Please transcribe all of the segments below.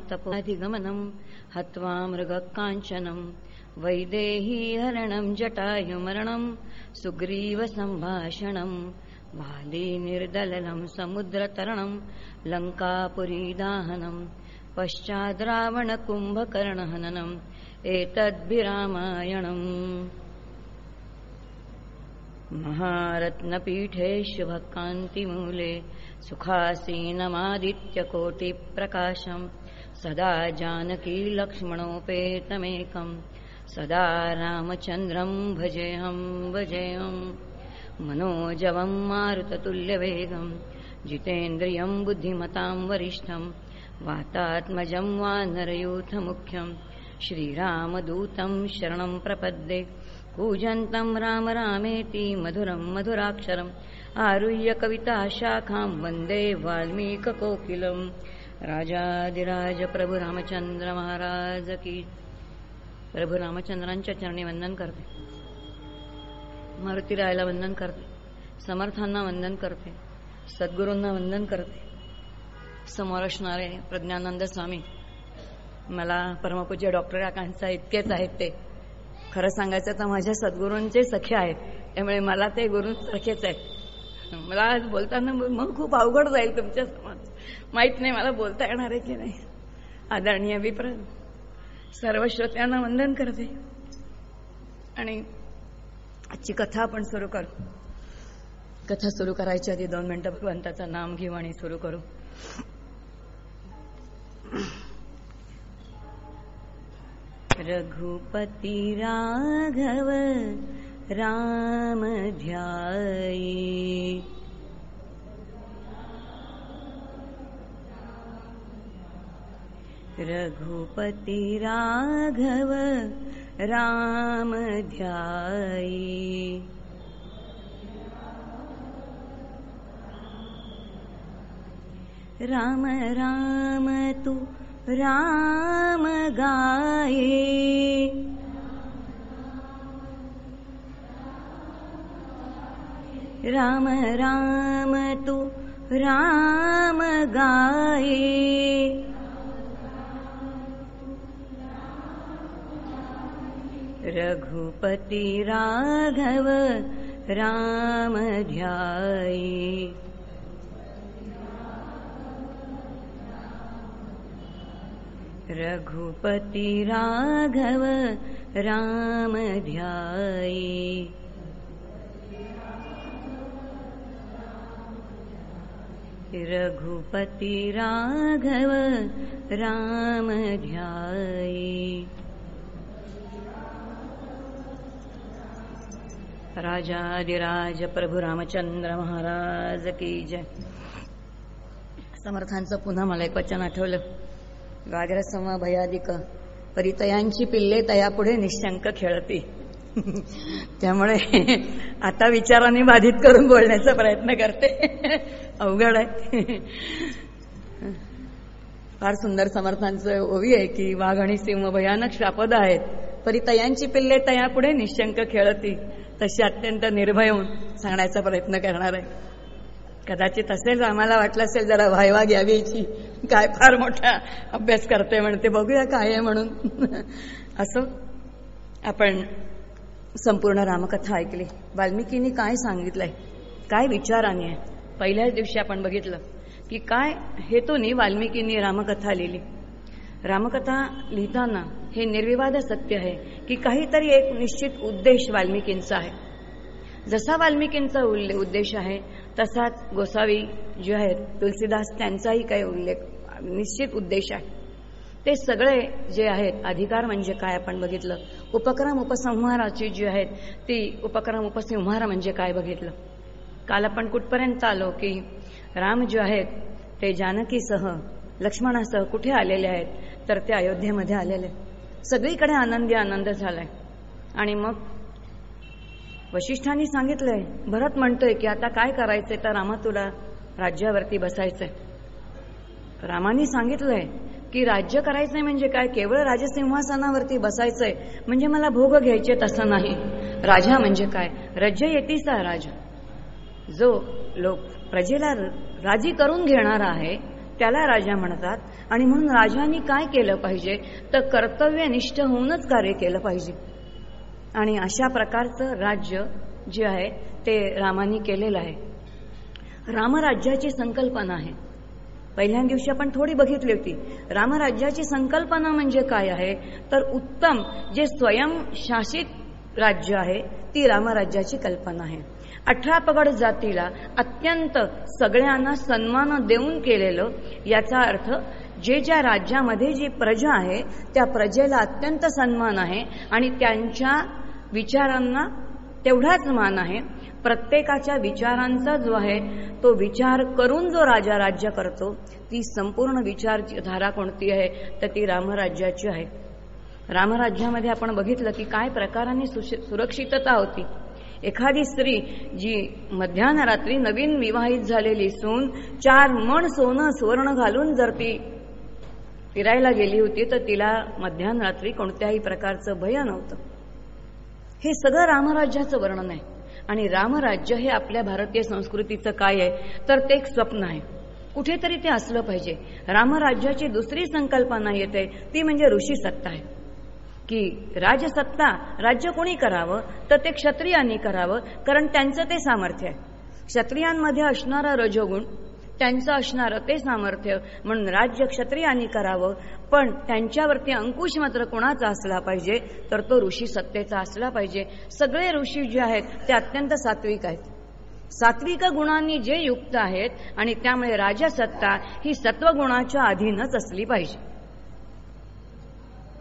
रामतपोधिगमनम् हत्वा मृगकाञ्चनम् वैदेहीहरणम् जटायुमरणम् सुग्रीवसम्भाषणम् वाली निर्दलनम् समुद्रतरणम् लङ्कापुरीदाहनम् पश्चाद्रावणकुम्भकर्णहननम् एतद्भिरामायणम्। महारत्नपीठे शुभकान्तिमूले सुखासीनमादित्यकोटिप्रकाशम् सदा जानकी लक्ष्मणोपेतमेकम् सदा रामचन्द्रम् भजेऽहम् भजेऽहम् मनोजवम् मारुततुल्यवेगम् जितेन्द्रियम् बुद्धिमताम् वरिष्ठम् वातात्मजम् वानरयूथमुख्यम् श्रीरामदूतं शरणं प्रपद्ये। पूजन्तं राम रामेति मधुरम् मधुराक्षरम् आरुह्य कविताशाखाम् वन्दे वाल्मीककोकिलम्। राजाधिराज प्रभू रामचंद्र महाराज की प्रभू रामचंद्रांच्या चरणी वंदन करते. मारुतीरायला वंदन करते. समर्थांना वंदन करते. सद्गुरूंना वंदन करते. समोर असणारे प्रज्ञानंद स्वामी मला परमपूज्य डॉक्टर काकांचा इतकेच आहेत ते. खरं सांगायचं तर माझ्या सद्गुरूंचे सखे आहेत. त्यामुळे मला ते गुरु सखेच आहेत. मला आज बोलताना मग खूप अवघड जाईल तुमच्यासमोर. माहीत नाही मला बोलता येणार आहे की नाही. आदरणीय विप्र सर्व श्रोत्यांना वंदन करते. आणि आजची कथा आपण सुरू करू. कथा सुरू करायच्या आधी दोन मिनिटं भगवंताचं नाम घेऊ आणि सुरू करू. रघुपति राघव राम ध्यायी. रघुपति राघव राम ध्यायी राम राम तू राम गाये। राम राम तू राम गाये रघुपति राघव राम ध्याये। रघुपति राघव राम ध्याये। रघुपति राघव राम ध्याये राजाधिराज प्रभू रामचंद्र महाराज की जय. समर्थांचं पुन्हा मला एक वचन आठवलं. व्याघ्रसम भयादिक परितयांची पिल्ले तयापुढे निशंक खेळती. त्यामुळे आता विचारांनी बाधित करून बोलण्याचा प्रयत्न करते. अवघड आहे. फार सुंदर समर्थांचं ओवी आहे की वाघ आणि सिंह भयानक श्रापद आहेत. परी तयांची पिल्ले तयापुढे निशंक खेळती. तशी अत्यंत निर्भय होऊन सांगण्याचा प्रयत्न करणार आहे. कदाचित असेल आम्हाला वाटलं असेल जरा व्हायवा घ्यावीची. काय फार मोठा अभ्यास करते म्हणते बघूया काय आहे म्हणून. असं आपण संपूर्ण रामकथा ऐकली. वाल्मिकीनी काय सांगितलंय? काय विचाराने आहे? पहिल्याच दिवशी आपण बघितलं की काय हेतूनी वाल्मिकींनी रामकथा लिहिली. रामकथा लिहिताना हे निर्विवाद सत्य आहे की काहीतरी एक निश्चित उद्देश वाल्मिकींचा आहे. जसा वाल्मिकींचा उल्लेख उद्देश आहे तसाच गोसावी जे आहेत तुलसीदास त्यांचाही काही उल्लेख निश्चित उद्देश आहे. ते सगळे जे आहेत अधिकार म्हणजे काय आपण बघितलं? उपक्रम उपसंहाराची जी आहेत ती उपक्रम उपसंहार म्हणजे काय बघितलं? काल आपण कुठपर्यंत आलो की राम जे आहेत ते जानकीसह लक्ष्मणासह कुठे आलेले आहेत? तर ते अयोध्येमध्ये आलेले. सगळीकडे आनंदी आनंद झालाय. आणि मग वशिष्ठांनी सांगितलंय भरत म्हणतोय की आता काय करायचंय तर रामा तुला राज्यावरती बसायचंय. रामानी सांगितलंय की राज्य करायचंय म्हणजे काय? केवळ राजसिंहासनावरती बसायचंय म्हणजे मला भोग घ्यायचे तसं नाही. राजा म्हणजे काय? रज्य येतीचा राजा. जो लोक प्रजेला राजी करून घेणारा आहे त्याला राजा म्हणतात. आणि म्हणून राजांनी काय केलं पाहिजे? तर कर्तव्यनिष्ठ होऊनच कार्य केलं पाहिजे. आणि अशा प्रकारचं राज्य जे आहे ते रामानी केलेलं आहे. रामराज्याची संकल्पना आहे. पहिल्या दिवशी आपण थोडी बघितली होती. रामराज्याची संकल्पना म्हणजे काय आहे? तर उत्तम जे स्वयंशासित राज्य आहे ती रामराज्याची कल्पना आहे. अठरा पगड जातीला अत्यंत सगळ्यांना सन्मान देऊन केलेलं याचा अर्थ जे ज्या राज्यामध्ये जी प्रजा आहे त्या प्रजेला अत्यंत सन्मान आहे आणि त्यांच्या विचारांना तेवढाच मान आहे. प्रत्येकाच्या विचारांचा जो आहे तो विचार करून जो राजा राज्य करतो ती संपूर्ण विचारधारा कोणती आहे तर ती रामराज्याची आहे. रामराज्यामध्ये आपण बघितलं की काय प्रकाराने सुरक्षितता होती. एखादी स्त्री जी मध्यान्ह रात्री नवीन विवाहित झालेली सून चार मण सोनं सुवर्ण घालून जर ती फिरायला गेली होती तर तिला मध्यान्ह रात्री कोणत्याही प्रकारचं भय नव्हतं. हे सगळं रामराज्याचं वर्णन आहे. आणि रामराज्य हे आपल्या भारतीय संस्कृतीचं काय आहे तर ते एक स्वप्न आहे. कुठेतरी ते असलं पाहिजे. रामराज्याची दुसरी संकल्पना येते ती म्हणजे ऋषी सत्ता आहे. की राजसत्ता राज्य कोणी करावं तर ते क्षत्रियांनी करावं कारण त्यांचं ते सामर्थ्य आहे. क्षत्रियांमध्ये असणारा रजोगुण त्यांचं असणारं ते सामर्थ्य म्हणून राज्य क्षत्रियांनी करावं पण त्यांच्यावरती अंकुश मात्र कोणाचा असला पाहिजे तर तो ऋषी सत्तेचा असला पाहिजे. सगळे ऋषी जे आहेत ते अत्यंत सात्विक आहेत. सात्विक गुणांनी जे युक्त आहेत आणि त्यामुळे राजसत्ता ही सत्वगुणाच्या अधीनच असली पाहिजे.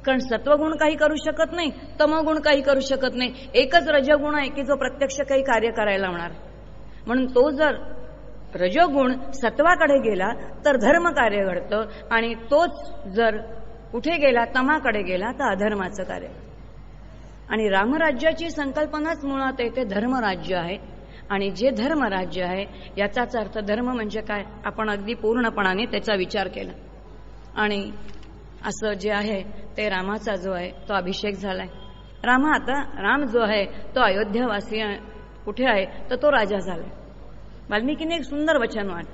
कारण सत्वगुण काही करू शकत नाही तमगुण काही करू शकत नाही. एकच रजगुण आहे की जो प्रत्यक्ष काही कार्य करायला होणार म्हणून तो जर रजोगुण सत्वाकडे गेला तर धर्म कार्य घडतं आणि तोच जर कुठे गेला तमाकडे गेला तर अधर्माचं कार्य. आणि रामराज्याची संकल्पनाच मुळात येते धर्मराज्य आहे. आणि जे धर्मराज्य आहे याचाच अर्थ धर्म म्हणजे काय? आपण अगदी पूर्णपणाने त्याचा विचार केला. आणि असं जे आहे ते रामाचा जो आहे तो अभिषेक झालाय. रामा आता राम जो आहे तो अयोध्यावासी कुठे आहे? तर तो राजा झालाय. वाल्मिकीने एक सुंदर वचन वाट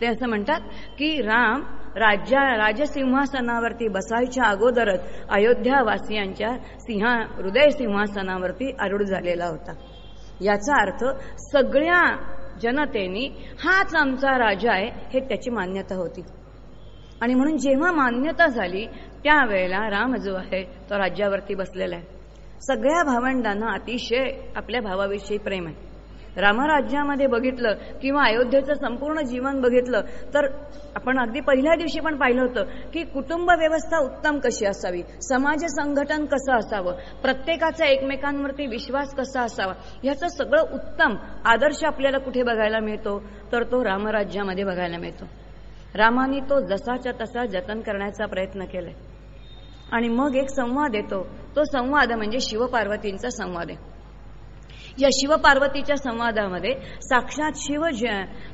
ते असं म्हणतात की राम राज्या राजसिंहासनावरती बसायच्या अगोदरच अयोध्यावासियांच्या सिंहा हृदय सिंहासनावरती आरूढ झालेला होता. याचा अर्थ सगळ्या जनतेनी हाच आमचा राजा आहे हे त्याची मान्यता होती. आणि म्हणून जेव्हा मान्यता झाली त्यावेळेला राम जो आहे तो राज्यावरती बसलेला आहे. सगळ्या भावंडांना अतिशय आपल्या भावाविषयी प्रेम आहे. रामराज्यामध्ये बघितलं किंवा अयोध्येचं संपूर्ण जीवन बघितलं तर आपण अगदी पहिल्या दिवशी पण पाहिलं होतं की कुटुंब व्यवस्था उत्तम कशी असावी समाज संघटन कसं असावं प्रत्येकाचा एकमेकांवरती विश्वास कसा असावा ह्याचं सगळं उत्तम आदर्श आपल्याला कुठे बघायला मिळतो? तर तो रामराज्यामध्ये बघायला मिळतो. रामाने तो जसाच्या तसा जतन करण्याचा प्रयत्न केलाय. आणि मग एक संवाद येतो. तो संवाद म्हणजे शिवपार्वतींचा संवाद आहे. या शिवपार्वतीच्या संवादामध्ये साक्षात शिव जी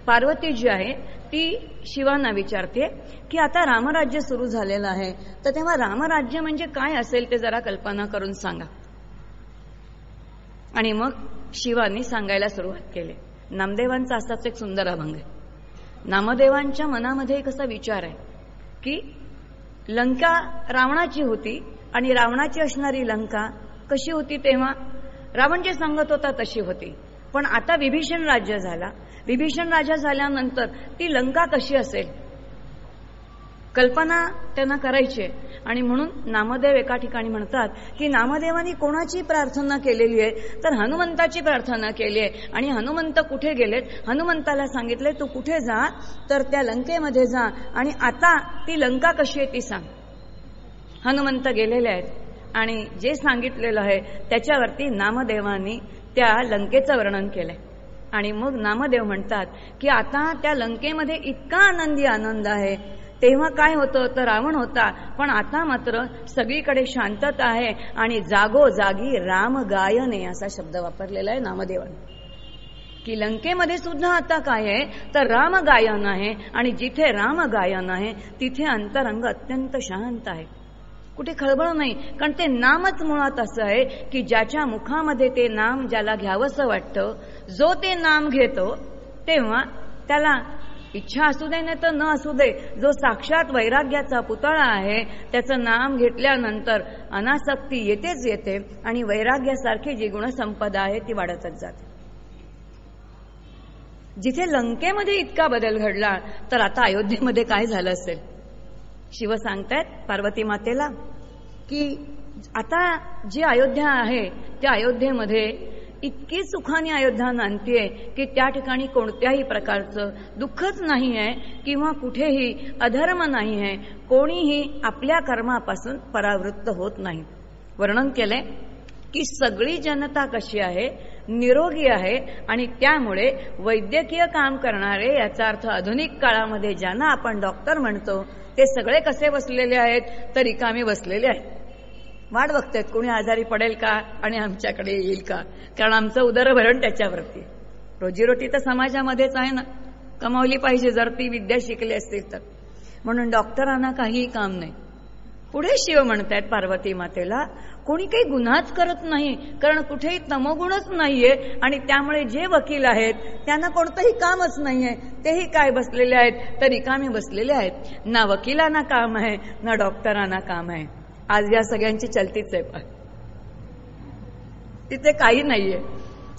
पार्वती जी आहे ती शिवांना विचारते की आता रामराज्य सुरू झालेलं आहे. तर तेव्हा रामराज्य म्हणजे काय असेल ते जरा कल्पना करून सांगा. आणि मग शिवांनी सांगायला सुरुवात केली. नामदेवांचा असाच एक सुंदर अभंग आहे. नामदेवांच्या मनामध्ये एक असा विचार आहे की लंका रावणाची होती आणि रावणाची असणारी लंका कशी होती तेव्हा? रावण जे सांगत होता तशी होती. पण आता विभीषण राज्य झाला. विभीषण राजा झाल्यानंतर ती लंका कशी असेल? कल्पना त्यांना करायची. आणि म्हणून नामदेव एका ठिकाणी म्हणतात की नामदेवानी कोणाची प्रार्थना केलेली आहे? तर हनुमंताची प्रार्थना केली आहे. आणि हनुमंत कुठे गेलेत? हनुमंताला सांगितले तू कुठे जा? तर त्या लंकेमध्ये जा. आणि आता ती लंका कशी आहे ती सांग. हनुमंत गेलेले आहेत. आणि जे सांगितलेलं आहे त्याच्यावरती नामदेवानी त्या लंकेचं वर्णन केलंय. आणि मग नामदेव म्हणतात की आता त्या लंकेमध्ये इतका आनंदी आनंद आहे. तेव्हा काय होतं? तर रावण होता. पण आता मात्र सगळीकडे शांतता आहे आणि जागो जागी राम गायने असा शब्द वापरलेला आहे नामदेवाने. की लंकेमध्ये सुद्धा आता काय आहे? तर राम गायन आहे आणि जिथे राम गायन आहे तिथे अंतरंग अत्यंत शांत आहे. कुठे खळबळ नाही. कारण ते नामच मुळात असं आहे की ज्याच्या मुखामध्ये ते नाम ज्याला घ्यावंसं वाटतं जो ते नाम घेतो तेव्हा त्याला इच्छा असू दे नाही तर न असू दे. जो साक्षात वैराग्याचा पुतळा आहे त्याचं नाम घेतल्यानंतर अनासक्ती येतेच येते आणि वैराग्यासारखी जी गुणसंपदा आहे ती वाढतच जाते. जिथे लंकेमध्ये इतका बदल घडला तर आता अयोध्येमध्ये काय झालं असेल? शिव सांगतायत पार्वती मातेला की आता जी अयोध्या आहे त्या अयोध्येमध्ये इतकी सुखाने अयोध्या नांदतीये की त्या ठिकाणी कोणत्याही प्रकारचं दुःखच नाही आहे किंवा कुठेही अधर्म नाही आहे कोणीही आपल्या कर्मापासून परावृत्त होत नाही. वर्णन केलंय की सगळी जनता कशी आहे? निरोगी आहे आणि त्यामुळे वैद्यकीय काम करणारे याचा अर्थ आधुनिक काळामध्ये ज्यांना आपण डॉक्टर म्हणतो ते सगळे कसे बसलेले आहेत? तर रिकामी बसलेले आहेत. वाट बघतायत कोणी आजारी पडेल का आणि आमच्याकडे येईल का? कारण आमचं उदरभरण त्याच्यावरती. रोजीरोटी तर समाजामध्येच आहे ना. कमावली पाहिजे जर ती विद्या शिकली असतील तर. म्हणून डॉक्टरांना काहीही काम नाही. पुढे शिव म्हणतायत पार्वती मातेला कोणी काही गुन्हाच करत नाही कारण कुठेही तमगुणच नाहीये आणि त्यामुळे जे वकील आहेत त्यांना कोणतंही कामच नाहीये. तेही काय बसलेले आहेत? तर रिकामे बसलेले आहेत. ना वकिलांना काम आहे ना डॉक्टरांना काम आहे. आज या सगळ्यांची चलतीच आहे. पण तिथे काही नाहीये.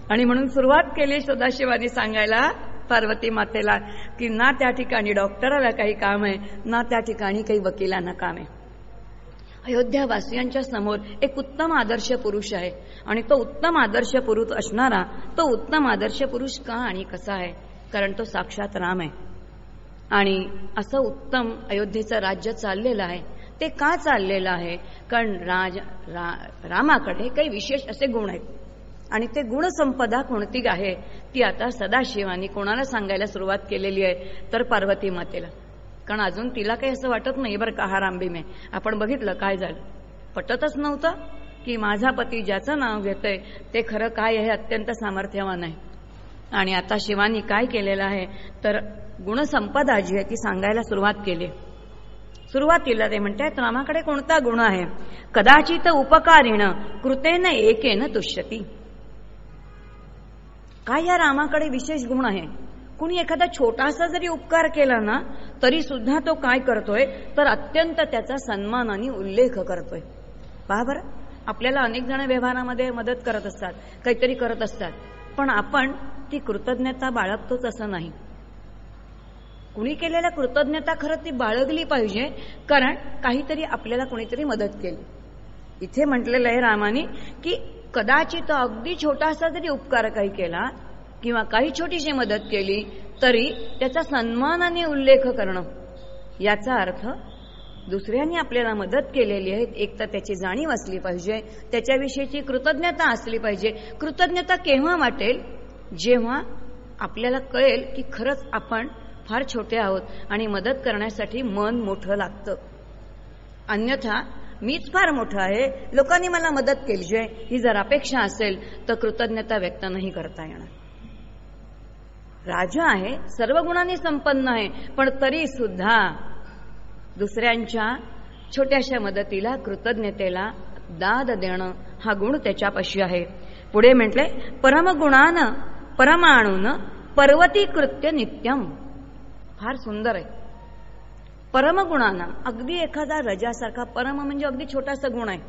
आणि म्हणून सुरुवात केली सदाशिवानी सांगायला पार्वती मातेला की ना त्या ठिकाणी डॉक्टराला काही काम आहे ना त्या ठिकाणी काही वकिलांना काम आहे. अयोध्यावासियांच्या समोर एक उत्तम आदर्श पुरुष आहे. आणि तो उत्तम आदर्श पुरुष असणारा तो उत्तम आदर्श पुरुष का आणि कसा आहे? कारण तो साक्षात राम आहे. आणि असं उत्तम अयोध्येचं राज्य चाललेलं आहे. ते का चाललेलं आहे? कारण राज रा, रामाकडे काही विशेष असे गुण आहेत. आणि ते गुणसंपदा कोणती आहे? ती आता सदाशिवानी कोणाला सांगायला सुरुवात केलेली आहे? तर पार्वती मातेला. कारण अजून तिला काही असं वाटत नाही बरं का हा रामबीमे आपण बघितलं काय झालं. पटतच नव्हतं की माझा पती ज्याचं नाव घेतय ते खरं काय आहे अत्यंत सामर्थ्यवान आहे. आणि आता शिवानी काय केलेलं आहे? तर गुणसंपदा जी आहे ती सांगायला सुरुवात केली. सुरुवातीला ते म्हणतात रामाकडे कोणता गुण आहे? कदाचित उपकारीण कृतेन एकेन तुष्यती. काय या रामाकडे विशेष गुण आहे? कुणी एखादा छोटासा जरी उपकार केला ना तरी सुद्धा तो काय करतोय? तर अत्यंत त्याचा सन्मानाने उल्लेख करतोय. पहा बरं आपल्याला अनेक जण व्यवहारामध्ये मदत करत असतात काहीतरी करत असतात पण आपण ती कृतज्ञता बाळगतोच असं नाही. कुणी केलेल्या कृतज्ञता खरं ती बाळगली पाहिजे कारण काहीतरी आपल्याला कुणीतरी मदत केली. इथे म्हटलेलं आहे रामाने की कदाचित अगदी छोटासा जरी उपकार काही केला किंवा काही छोटीशी मदत केली तरी त्याचा सन्मानाने उल्लेख करणं याचा अर्थ दुसऱ्यांनी आपल्याला मदत केलेली आहे एक तर त्याची जाणीव असली पाहिजे त्याच्याविषयीची कृतज्ञता असली पाहिजे. कृतज्ञता केव्हा वाटेल? जेव्हा आपल्याला कळेल की खरंच आपण फार छोटे आहोत आणि मदत करण्यासाठी मन मोठं लागतं. अन्यथा मीच फार मोठं आहे लोकांनी मला मदत केली आहे ही जर अपेक्षा असेल तर कृतज्ञता व्यक्त नाही करता येणार. राजा आहे सर्व गुणांनी संपन्न आहे पण तरी सुद्धा दुसऱ्यांच्या छोट्याशा मदतीला कृतज्ञतेला दाद देणं हा गुण त्याच्यापाशी आहे. पुढे म्हटले परमगुणानं परमाणून पर्वती कृत्य नित्यम. फार सुंदर आहे. परमगुणांना अगदी एखादा रजासारखा परम म्हणजे अगदी छोटासा गुण आहे.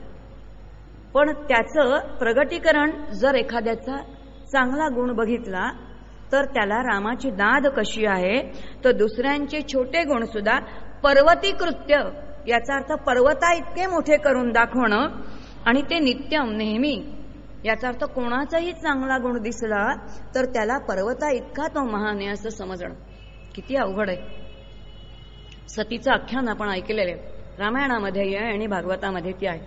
पण त्याचं प्रगटीकरण जर एखाद्याचा चांगला गुण बघितला तर त्याला रामाची दाद कशी आहे? तर दुसऱ्यांचे छोटे गुण सुद्धा पर्वती कृत्य याचा अर्थ पर्वता इतके मोठे करून दाखवणं आणि ते नित्यम नेहमी. याचा अर्थ कोणाचाही चांगला गुण दिसला तर त्याला पर्वता इतका तो महान आहे असं समजणं. किती अवघड आहे. सतीचं आख्यान आपण ऐकलेलं आहे. रामायणामध्ये आहे आणि भागवतामध्ये ती आहे.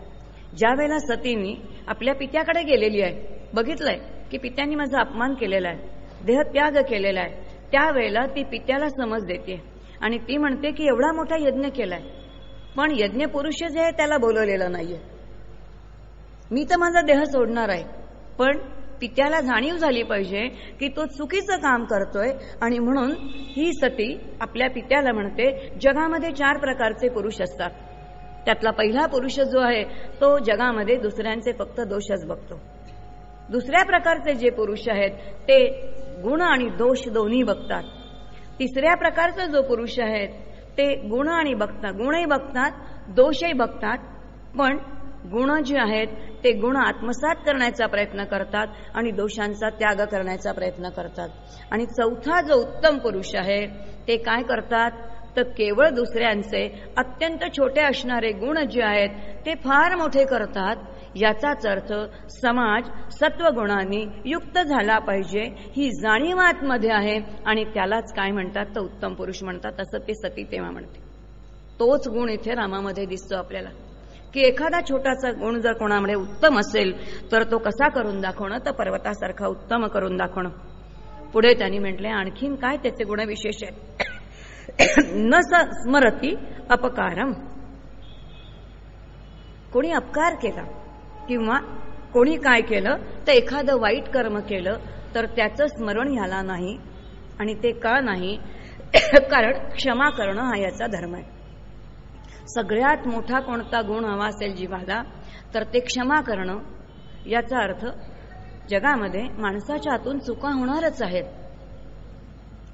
ज्या वेळेला सतीनी आपल्या पित्याकडे गेलेली आहे बघितलंय की पित्यांनी माझा अपमान केलेला आहे देहत्याग केलेला आहे त्यावेळेला ती पित्याला समज देते. आणि ती म्हणते की एवढा मोठा यज्ञ केलाय. पण यज्ञ पुरुष जे आहे त्याला बोलवलेलं नाहीये. मी तर माझा देह सोडणार आहे पण पित्याला जाणीव झाली पाहिजे की तो चुकीचं काम करतोय आणि म्हणून ही सती आपल्या पित्याला म्हणते जगामध्ये चार प्रकारचे पुरुष असतात. त्यातला पहिला पुरुष जो आहे तो जगामध्ये दुसऱ्यांचे फक्त दोषच बघतो. दुसऱ्या प्रकारचे जे पुरुष आहेत ते गुण आणि दोष दोन्ही बघतात. तिसऱ्या प्रकारचा जो पुरुष आहेत ते गुण आणि बघतात गुणही बघतात दोषही बघतात पण गुण जे आहेत ते गुण आत्मसात करण्याचा प्रयत्न करतात आणि दोषांचा त्याग करण्याचा प्रयत्न करतात. आणि चौथा जो उत्तम पुरुष आहे ते काय करतात? तर केवळ दुसऱ्यांचे अत्यंत छोटे असणारे गुण जे आहेत ते फार मोठे करतात. याचाच अर्थ समाज सत्वगुणांनी युक्त झाला पाहिजे ही जाणीव आतमध्ये आहे आणि त्यालाच काय म्हणतात? तर उत्तम पुरुष म्हणतात. असं ते सती तेव्हा म्हणते. तोच गुण इथे रामामध्ये दिसतो आपल्याला. की एखादा छोटासा गुण जर कोणामध्ये उत्तम असेल तर तो कसा करून दाखवणं? तर पर्वतासारखा उत्तम करून दाखवणं. पुढे त्यांनी म्हटले आणखीन काय त्याचे गुण विशेष आहेत? न स्मरती अपकारम. कोणी अपकार केला किंवा कोणी काय केलं तर एखादं वाईट कर्म केलं तर त्याचं स्मरण ह्याला नाही आणि ते का नाही? कारण क्षमा करणं हा याचा धर्म आहे. सगळ्यात मोठा कोणता गुण हवा असेल जीवाला तर ते क्षमा करणं याचा अर्थ जगामध्ये माणसाच्या हातून चुका होणारच आहेत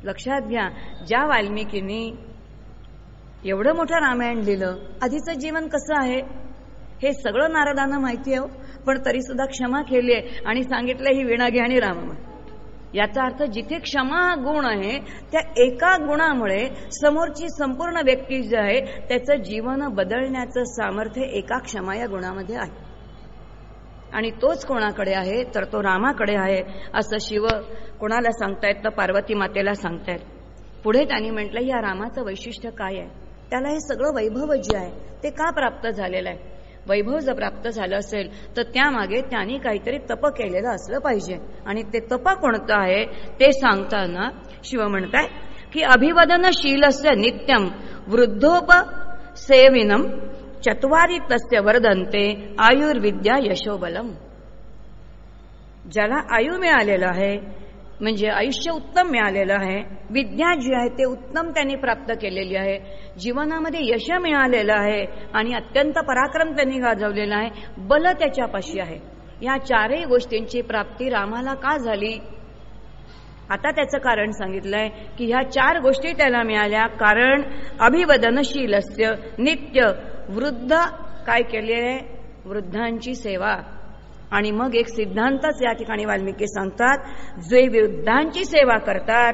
लक्षात घ्या ज्या वाल्मिकींनी एवढं मोठं रामायण लिहिलं आधीचं जीवन कसं आहे हे सगळं नारदांना माहिती आहे हो. पण तरी सुद्धा क्षमा केली आहे आणि सांगितलं ही विणा घ्या आणि राम याचा अर्थ जिथे क्षमा हा गुण आहे त्या एका गुणामुळे समोरची संपूर्ण व्यक्ती जी आहे त्याचं जीवन बदलण्याचं सामर्थ्य एका क्षमा या गुणामध्ये आहे. आणि तोच कोणाकडे आहे तर तो रामाकडे आहे असं शिव कोणाला सांगतायत तर पार्वती मातेला सांगतायत. पुढे त्यांनी म्हटलं या रामाचं वैशिष्ट्य काय आहे? त्याला हे सगळं वैभव जे आहे ते का प्राप्त झालेलं आहे? वैभव जर प्राप्त झालं असेल तर त्यामागे त्यांनी काहीतरी तप केलेलं असलं पाहिजे. आणि ते तप कोणतं आहे? ते सांगताना शिव म्हणताय की अभिवदनशील नित्यम वृद्धोप सेविनम चत्वारी तस्य वर्धनते आयुर्विद्या यशोबलम. ज्याला आयु मिळालेलं आहे म्हणजे आयुष्य उत्तम मिळालेलं आहे. विद्या जी आहे ते उत्तम त्यांनी प्राप्त केलेली आहे. जीवनामध्ये यश मिळालेलं आहे आणि अत्यंत पराक्रम त्यांनी गाजवलेला आहे. बल त्याच्यापाशी आहे. या चारही गोष्टींची प्राप्ती रामाला का झाली? आता त्याचं कारण सांगितलंय की ह्या चार गोष्टी त्याला मिळाल्या. कारण अभिवदनशील नित्य वृद्ध काय केले? वृद्धांची सेवा. आणि मग एक सिद्धांतच या ठिकाणी वाल्मिकी सांगतात जे वृद्धांची सेवा करतात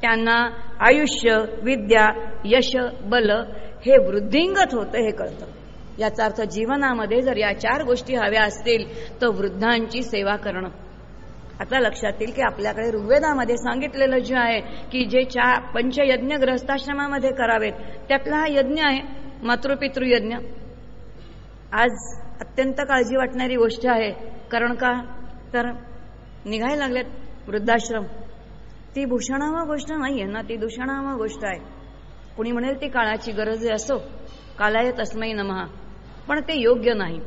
त्यांना आयुष्य विद्या यश बल हे वृद्धिंगत होतं हे कळतं. याचा अर्थ जीवनामध्ये जर या चार गोष्टी हव्या असतील तर वृद्धांची सेवा करणं. आता लक्षात येईल की आपल्याकडे ऋग्वेदामध्ये सांगितलेलं जे आहे की जे चार पंचयज्ञ ग्रस्ताश्रमामध्ये करावेत त्यातला हा यज्ञ आहे मातृपितृ यज्ञ आज अत्यंत काळजी वाटणारी गोष्ट आहे. कारण का? तर निघायला लागल्यात वृद्धाश्रम. ती भूषणावा गोष्ट नाही आहे ना ती दूषणावा गोष्ट आहे. कुणी म्हणेल ती काळाची गरज असो कालाय तस्मय नमहा पण ते योग्य नाही.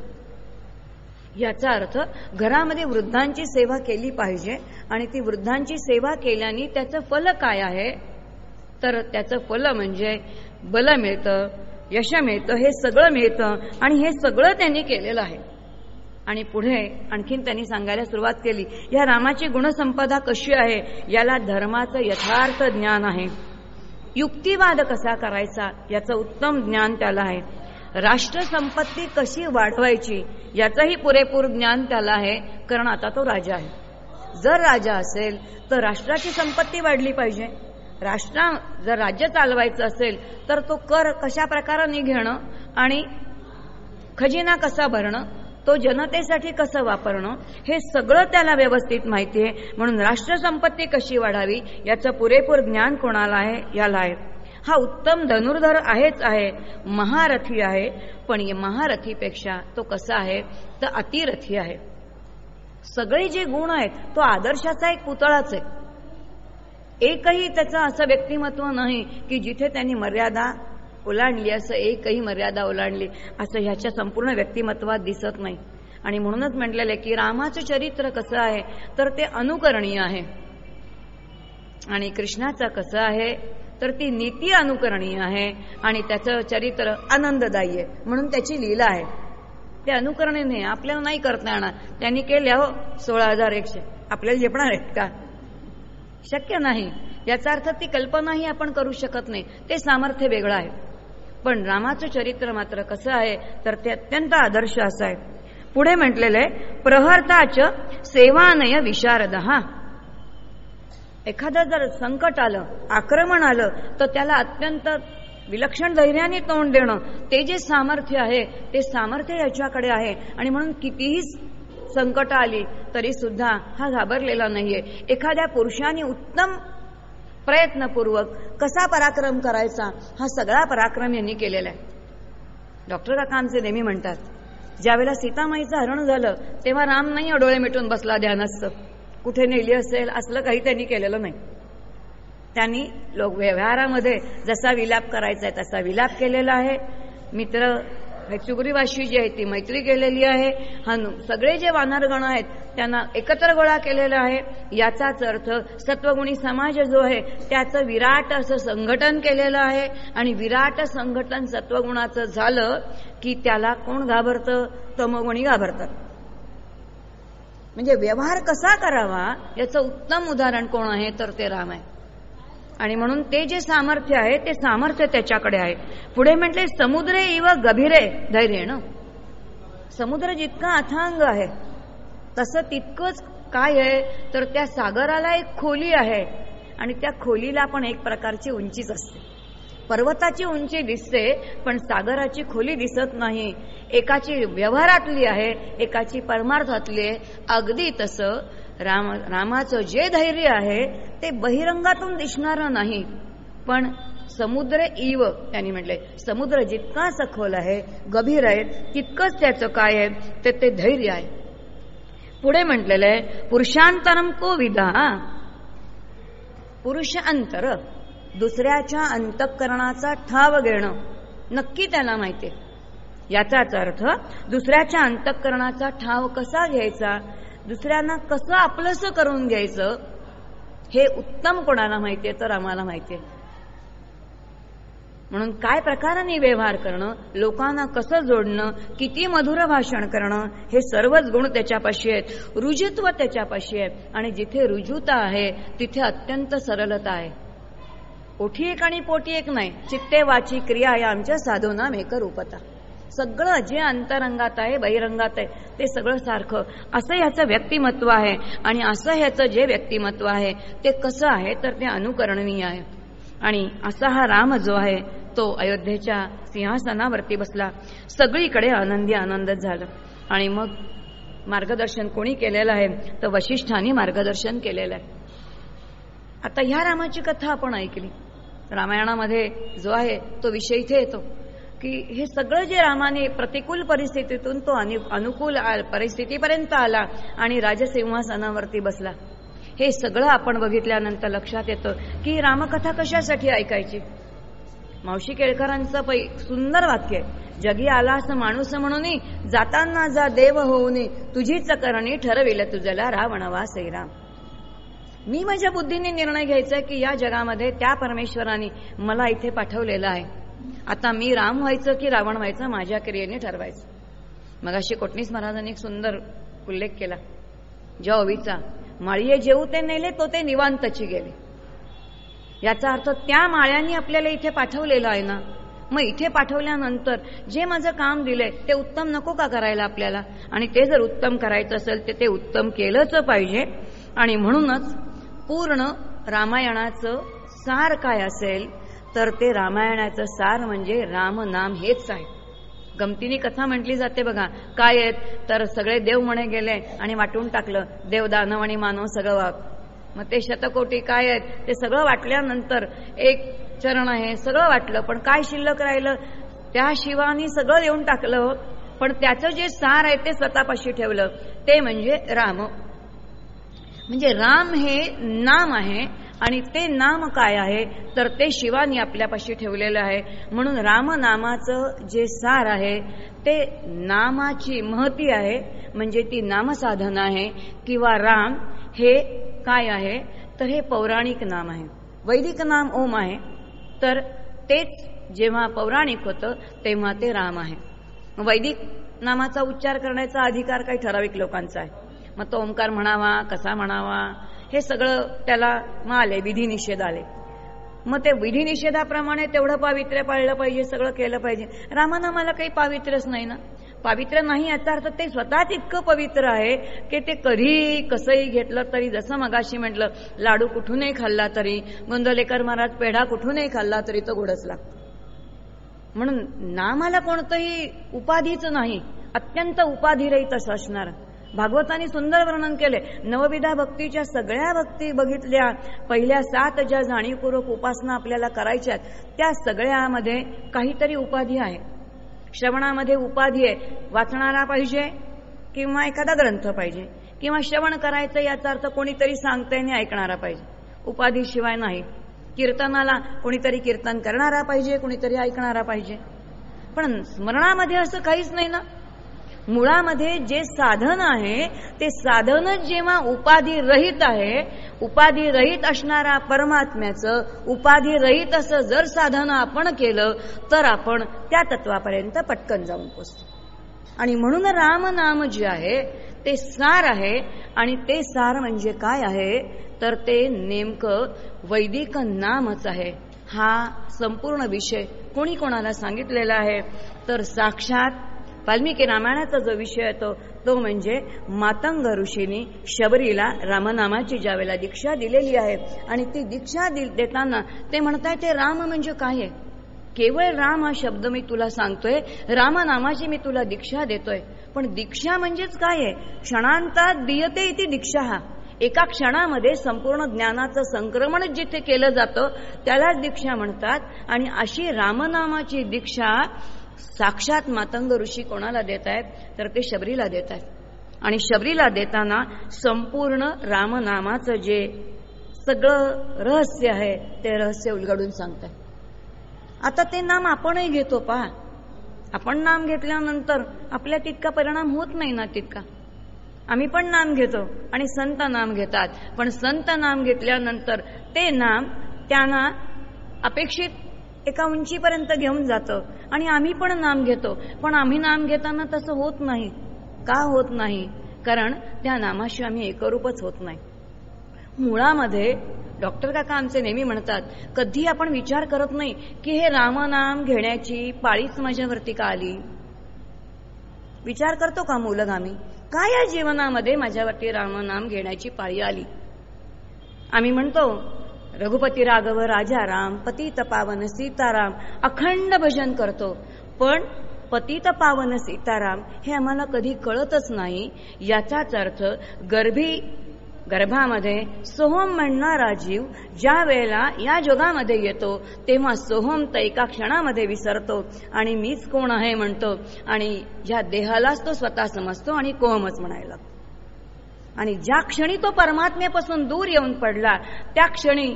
याचा अर्थ घरामध्ये वृद्धांची सेवा केली पाहिजे आणि ती वृद्धांची सेवा केल्याने त्याचं फल काय आहे? तर त्याचं फल म्हणजे बल मिळतं यश मिळतं हे सगळं मिळतं आणि हे सगळं त्यांनी केलेलं आहे. आणि पुढे आणखीन त्यांनी सांगायला सुरुवात केली या रामाची गुणसंपदा कशी आहे? याला धर्माचं यथार्थ ज्ञान आहे. युक्तिवाद कसा करायचा? याचं उत्तम ज्ञान त्याला आहे. राष्ट्रसंपत्ती कशी वाढवायची? याचंही पुरेपूर ज्ञान त्याला आहे कारण आता तो राजा आहे. जर राजा असेल तर राष्ट्राची संपत्ती वाढली पाहिजे. राष्ट्रा जर राज्य चालवायचं असेल तर तो कर कशा प्रकाराने घेणं आणि खजिना कसा भरणं तो जनतेसाठी कसं वापरणं हे सगळं त्याला व्यवस्थित माहिती आहे. म्हणून राष्ट्रसंपत्ती कशी वाढावी याचं पुरेपूर ज्ञान कोणाला आहे याला आहे. हा उत्तम धनुर्धर आहेच आहे महारथी आहे पण महारथीपेक्षा तो कसा आहे तर अतिरथी आहे. सगळे जे गुण आहेत तो आदर्शाचा एक पुतळाच आहे. एकही त्याचं असं व्यक्तिमत्व नाही की जिथे त्यांनी मर्यादा ओलांडली असं एकही मर्यादा ओलांडली असं ह्याच्या संपूर्ण व्यक्तिमत्वात दिसत नाही. आणि म्हणूनच म्हटलेलं आहे की रामाचं चरित्र कसं आहे तर ते अनुकरणीय आहे. आणि कृष्णाचं कसं आहे तर ती नीती अनुकरणीय आहे आणि त्याचं चरित्र आनंददायी आहे. म्हणून त्याची लीला आहे. ते अनुकरणीय नाही आपल्याला नाही करता येणार. त्यांनी केल्या हो सोळा हजार एकशे. आपल्याला झेपणार आहेत का? शक्य नाही. याचा अर्थ ती कल्पनाही आपण करू शकत नाही. ते सामर्थ्य वेगळं आहे. पण रामाचं चरित्र मात्र कसं आहे तर ते अत्यंत आदर्श असं आहे. पुढे म्हटलेलं आहे प्रहर्ताच सेवानय विशारद. हा एखादं जर संकट आलं आक्रमण आलं तर त्याला अत्यंत विलक्षण धैर्याने तोंड देणं ते जे सामर्थ्य आहे ते सामर्थ्य याच्याकडे आहे. आणि म्हणून कितीही संकट आली तरी सुद्धा हा घाबरलेला नाहीये. एखाद्या पुरुषाने उत्तम प्रयत्नपूर्वक कसा पराक्रम करायचा हा सगळा पराक्रम यांनी केलेला आहे. डॉक्टर काकांचे नेहमी म्हणतात ज्यावेळेला सीतामाईचं हरण झालं तेव्हा राम नाही डोळे मिटून बसला ध्यानस्थ. कुठे नेली असेल असलं काही त्यांनी केलेलं नाही. त्यांनी लोक व्यवहारामध्ये जसा विलाप करायचा आहे तसा विलाप केलेला आहे. मित्र सुग्रीवाशी जी आहे ती मैत्री केलेली आहे. हनु सगळे जे वानरगण आहेत त्यांना एकत्र गोळा केलेला आहे. याचाच अर्थ सत्वगुणी समाज जो आहे त्याचं विराट असं संघटन केलेलं आहे. आणि विराट संघटन सत्वगुणाचं झालं की त्याला कोण घाबरतं? तमगुणी घाबरतात. म्हणजे व्यवहार कसा करावा? याचं उत्तम उदाहरण कोण आहे? तर ते राम आहे. आणि म्हणून ते जे सामर्थ्य आहे ते सामर्थ्य त्याच्याकडे आहे. पुढे म्हटले समुद्रे इव गभीरे धैर्य ना? समुद्र जितका अथांग आहे तसं तितकंच काय आहे? तर त्या सागराला एक खोली आहे. आणि त्या खोलीला पण एक प्रकारची उंचीच असते. पर्वताची उंची दिसते पण सागराची खोली दिसत नाही. एकाची व्यवहारातली आहे एकाची परमार्थातली आहे. अगदी तसं राम रामाचं जे धैर्य आहे ते बहिरंगातून दिसणारं नाही. पण समुद्र इव त्यांनी म्हटले समुद्र जितका सखोल आहे गभीर आहे तितकंच त्याचं काय आहे? ते ते धैर्य आहे. पुढे म्हटलेलं आहे पुरुषांतरम को विधा? पुरुष अंतर दुसऱ्याच्या अंतःकरणाचा ठाव घेणं. नक्की त्याला माहिती याचाच अर्थ दुसऱ्याच्या अंतःकरणाचा ठाव कसा घ्यायचा? दुसऱ्यांना कसं आपलंसं करून घ्यायचं हे उत्तम कोणाला माहितीये तर आम्हाला माहितीये. म्हणून काय प्रकाराने व्यवहार करणं लोकांना कसं जोडणं किती मधुर भाषण करणं हे सर्वच गुण त्याच्यापाशी आहेत. रुजुत्व त्याच्यापाशी आहे आणि जिथे रुजुता आहे तिथे अत्यंत सरलता आहे. ओठी एक आणि पोटी एक नाही. चित्ते वाची क्रिया या आमच्या साधूना मेकर उपता सगळं जे अंतरंगात आहे बहिरंगात आहे ते सगळं सारखं. असं ह्याचं व्यक्तिमत्व आहे आणि असं ह्याचं जे व्यक्तिमत्व आहे ते कसं आहे तर ते अनुकरणीय आहे. आणि असा हा राम जो आहे तो अयोध्येच्या सिंहासनावरती बसला. सगळीकडे आनंदी आनंदच झालं. आणि मग मार्गदर्शन कोणी केलेलं आहे तर वशिष्ठांनी मार्गदर्शन केलेलं आहे. आता ह्या रामाची कथा आपण ऐकली. रामायणामध्ये जो आहे तो विषय इथे येतो. की हे सगळं जे रामाने प्रतिकूल परिस्थितीतून तो अनुकूल परिस्थितीपर्यंत आला आणि राजसिंहासनावरती बसला. हे सगळं आपण बघितल्यानंतर लक्षात येतं की रामकथा कशासाठी ऐकायची? मावशी केळकरांचं पै सुंदर वाक्य आहे. जगी आला असं माणूस म्हणून जाताना जा देव होऊन तुझीच करणी ठरविल तुझ्याला रावणवा राम मी माझ्या बुद्धीने निर्णय घ्यायचा की या जगामध्ये त्या परमेश्वराने मला इथे पाठवलेलं आहे. आता मी राम व्हायचं की रावण व्हायचं माझ्या क्रियेने ठरवायचं. मग अशी कोटणीस महाराजांनी एक सुंदर उल्लेख केला. ज्या ओवीचा माळीये जेऊ ते नेले तो ते निवांतची गेले. याचा अर्थ त्या माळ्यांनी आपल्याला इथे पाठवलेलं आहे ना? मग इथे पाठवल्यानंतर जे माझं काम दिलंय ते उत्तम नको का करायला आपल्याला? आणि ते जर उत्तम करायचं असेल तर ते उत्तम केलंच पाहिजे. आणि म्हणूनच पूर्ण रामायणाचं सार काय असेल तर ते रामायणाचं सार म्हणजे राम नाम हेच आहे. गमतीनी कथा म्हटली जाते बघा. काय आहेत? तर सगळे देव म्हणे गेले आणि वाटून टाकलं. देव दानव आणि मानव सगळं वाग मग ते शतकोटी काय आहेत? ते सगळं वाटल्यानंतर एक चरण आहे सगळं वाटलं. पण काय शिल्लक राहिलं? त्या शिवानी सगळं देऊन टाकलं. पण त्याचं जे सार आहे ते स्वतःपाशी ठेवलं. ते म्हणजे राम. म्हणजे राम हे नाम आहे आणि ते नाम काय आहे? तर ते शिवानी आपल्यापाशी ठेवलेलं आहे. म्हणून रामनामाचं जे सार आहे ते नामाची महती आहे. म्हणजे ती नामसाधन आहे. किंवा राम हे काय आहे? तर हे पौराणिक नाम आहे. वैदिक नाम ओम आहे. तर तेच जेव्हा पौराणिक होतं तेव्हा ते राम आहे. वैदिक नामाचा उच्चार करण्याचा अधिकार काही ठराविक लोकांचा आहे. मग तो ओंकार म्हणावा कसा म्हणावा हे सगळं त्याला मग आले विधी निषेध आले. मग ते विधी निषेधाप्रमाणे तेवढं पावित्र्य पाळलं पाहिजे सगळं केलं पाहिजे. रामनामाला काही पावित्र्यच नाही ना. पावित्र्य नाही याचा अर्थ ते स्वतःच इतकं पवित्र आहे की ते कधी कसंही घेतलं तरी जसं मगाशी म्हटलं लाडू कुठूनही खाल्ला तरी गोंदलेकर महाराज पेढा कुठूनही खाल्ला तरी तो गोडच लागतो म्हणून नामाला कोणतंही उपाधीच नाही. अत्यंत उपाधिरहित असं असणार. भागवतांनी सुंदर वर्णन केले. नवविधा भक्तीच्या सगळ्या भक्ती बघितल्या. पहिल्या सात ज्या जाणीवपूर्वक उपासना आपल्याला करायच्यात त्या सगळ्यामध्ये काहीतरी उपाधी आहे. श्रवणामध्ये उपाधी आहे. वाचणारा पाहिजे किंवा एखादा ग्रंथ पाहिजे किंवा श्रवण करायचं याचा अर्थ कोणीतरी सांगतंय आणि ऐकणारा पाहिजे. उपाधीशिवाय नाही. कीर्तनाला कोणीतरी कीर्तन करणारा पाहिजे कोणीतरी ऐकणारा पाहिजे. पण स्मरणामध्ये असं काहीच नाही ना. मुळामध्ये जे साधन आहे ते साधनच जेव्हा उपाधी रहित आहे उपाधी रहित असणारा परमात्म्याचं उपाधी रहित असं जर साधन आपण केलं तर आपण त्या तत्वापर्यंत पटकन जाऊन पोचतो. आणि म्हणून राम नाम जे आहे ते सार आहे. आणि ते सार म्हणजे काय आहे? तर ते नेमकं वैदिक नामच आहे. हा संपूर्ण विषय कोणी कोणाला सांगितलेला आहे? तर साक्षात वाल्मिकी रामायणाचा जो विषय येतो तो म्हणजे मातंग ऋषीने शबरीला रामनामाची ज्यावेळेला दीक्षा दिलेली आहे आणि ती दीक्षा देताना ते म्हणताय ते राम म्हणजे काय आहे? केवळ राम हा शब्द मी तुला सांगतोय रामनामाची मी तुला दीक्षा देतोय. पण दीक्षा म्हणजेच काय आहे? क्षणांतात दियते ती दीक्षा. हा एका क्षणामध्ये संपूर्ण ज्ञानाचं संक्रमण जिथे केलं जातं त्यालाच दीक्षा म्हणतात. आणि अशी रामनामाची दीक्षा साक्षात मातंग ऋषी कोणाला देत आहेत तर ते शबरीला देत आहेत आणि शबरीला देताना संपूर्ण रामनामाचं जे सगळं रहस्य आहे ते रहस्य उलगडून सांगतात आता ते नाम आपणही घेतो पहा. आपण नाम घेतल्यानंतर आपल्या तितका परिणाम होत नाही ना तितका. आम्ही पण नाम घेतो आणि संत नाम घेतात. पण संत नाम घेतल्यानंतर ते नाम त्यांना अपेक्षित एका उंचीपर्यंत घेऊन जातं. आणि आम्ही पण नाम घेतो. पण आम्ही नाम घेताना तसं होत नाही. का होत नाही? कारण त्या नामाशी आम्ही एकरूपच होत नाही. मुळामध्ये डॉक्टर काका आमचे नेहमी म्हणतात कधी आपण विचार करत नाही की हे रामनाम घेण्याची पाळीच माझ्यावरती का आली? विचार करतो का मुलगामी काय या जीवनामध्ये माझ्यावरती रामनाम घेण्याची पाळी आली? आम्ही म्हणतो रघुपती राघव राजा राम पतित पावन सीताराम अखंड भजन करतो. पण पतित पावन सीताराम हे आम्हाला कधी कळतच नाही. याचाच अर्थ गर्भी गर्भामध्ये सोहम म्हणणारा जीव ज्या वेळेला या जगामध्ये येतो तेव्हा सोहम तर एका क्षणामध्ये विसरतो. आणि मीच कोण आहे म्हणतो. आणि ह्या देहालाच तो स्वतः समजतो आणि कोहमच म्हणायला आणि ज्या क्षणी तो परमात्म्यापासून दूर येऊन पडला त्या क्षणी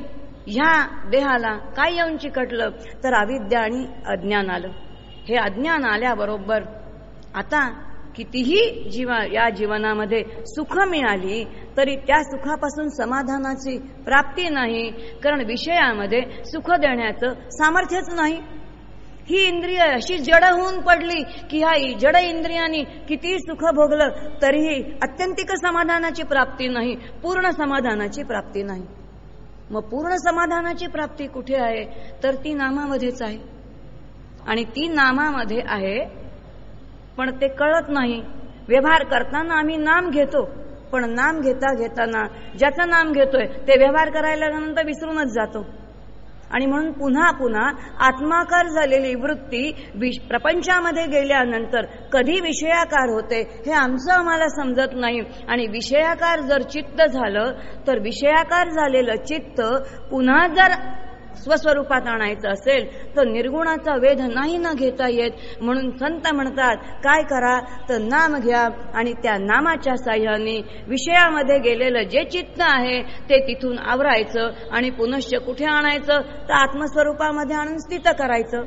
ह्या देहाला काय येऊन चिकटलं? तर अविद्या आणि अज्ञान आलं. हे अज्ञान आल्याबरोबर आता कितीही जीवा या जीवनामध्ये सुख मिळाली तरी त्या सुखापासून समाधानाची प्राप्ती नाही कारण विषयामध्ये सुख देण्याचं सामर्थ्यच नाही. ही इंद्रिय अशी जड होऊन पडली की ह्या जड इंद्रियांनी किती सुख भोगलं तरीही अत्यंतिक समाधानाची प्राप्ती नाही पूर्ण समाधानाची प्राप्ती नाही. मग पूर्ण समाधानाची प्राप्ती कुठे आहे? तर ती नामामध्येच आहे. आणि ती नामामध्ये आहे पण ते कळत नाही. व्यवहार करताना आम्ही नाम घेतो पण नाम घेता घेताना ज्याचं नाम घेतोय ते व्यवहार करायला नंतर विसरूनच जातो. आणि म्हणून पुन्हा पुन्हा आत्माकार झालेली वृत्ती प्रपंचामध्ये गेल्यानंतर कधी विषयाकार होते हे आमचं आम्हाला समजत नाही. आणि विषयाकार जर चित्त झालं तर विषयाकार झालेलं चित्त पुन्हा जर स्वस्वरूपात आणायचं असेल तर निर्गुणाचा वेध नाही न घेता येत. म्हणून संत म्हणतात काय करा तर नाम घ्या आणि त्या नामाच्या साह्याने विषयामध्ये गेलेलं जे चित्त आहे ते तिथून आवरायचं आणि पुनश्च कुठे आणायचं? तर आत्मस्वरूपामध्ये आणून स्थित करायचं.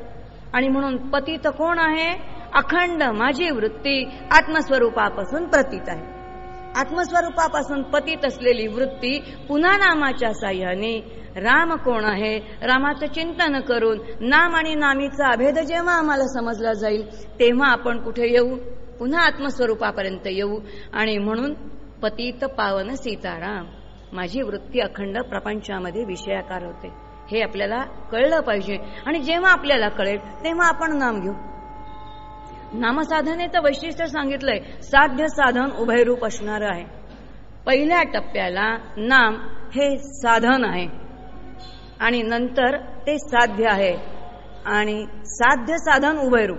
आणि म्हणून पतित कोण आहे? अखंड माझी वृत्ती आत्मस्वरूपापासून प्रतीत आहे. आत्मस्वरूपापासून पतित असलेली वृत्ती पुन्हा नामाच्या साह्याने. राम कोण आहे? रामाचं चिंतन करून नाम आणि नामीचा अभेद जेव्हा आम्हाला समजला जाईल तेव्हा आपण कुठे येऊ? पुन्हा आत्मस्वरूपापर्यंत येऊ. आणि म्हणून पतित पावन सीताराम. माझी वृत्ती अखंड प्रपंचामध्ये विषयाकार होते. हे आपल्याला कळलं पाहिजे. आणि जेव्हा आपल्याला कळेल तेव्हा आपण नाम घेऊ. नामसाधनेचं वैशिष्ट्य सांगितलंय. साध्य साधन उभयरूप असणार आहे. पहिल्या टप्प्याला नाम हे साधन आहे. आणि नंतर ते साध्य आहे. आणि साध्य साधन उभयरूप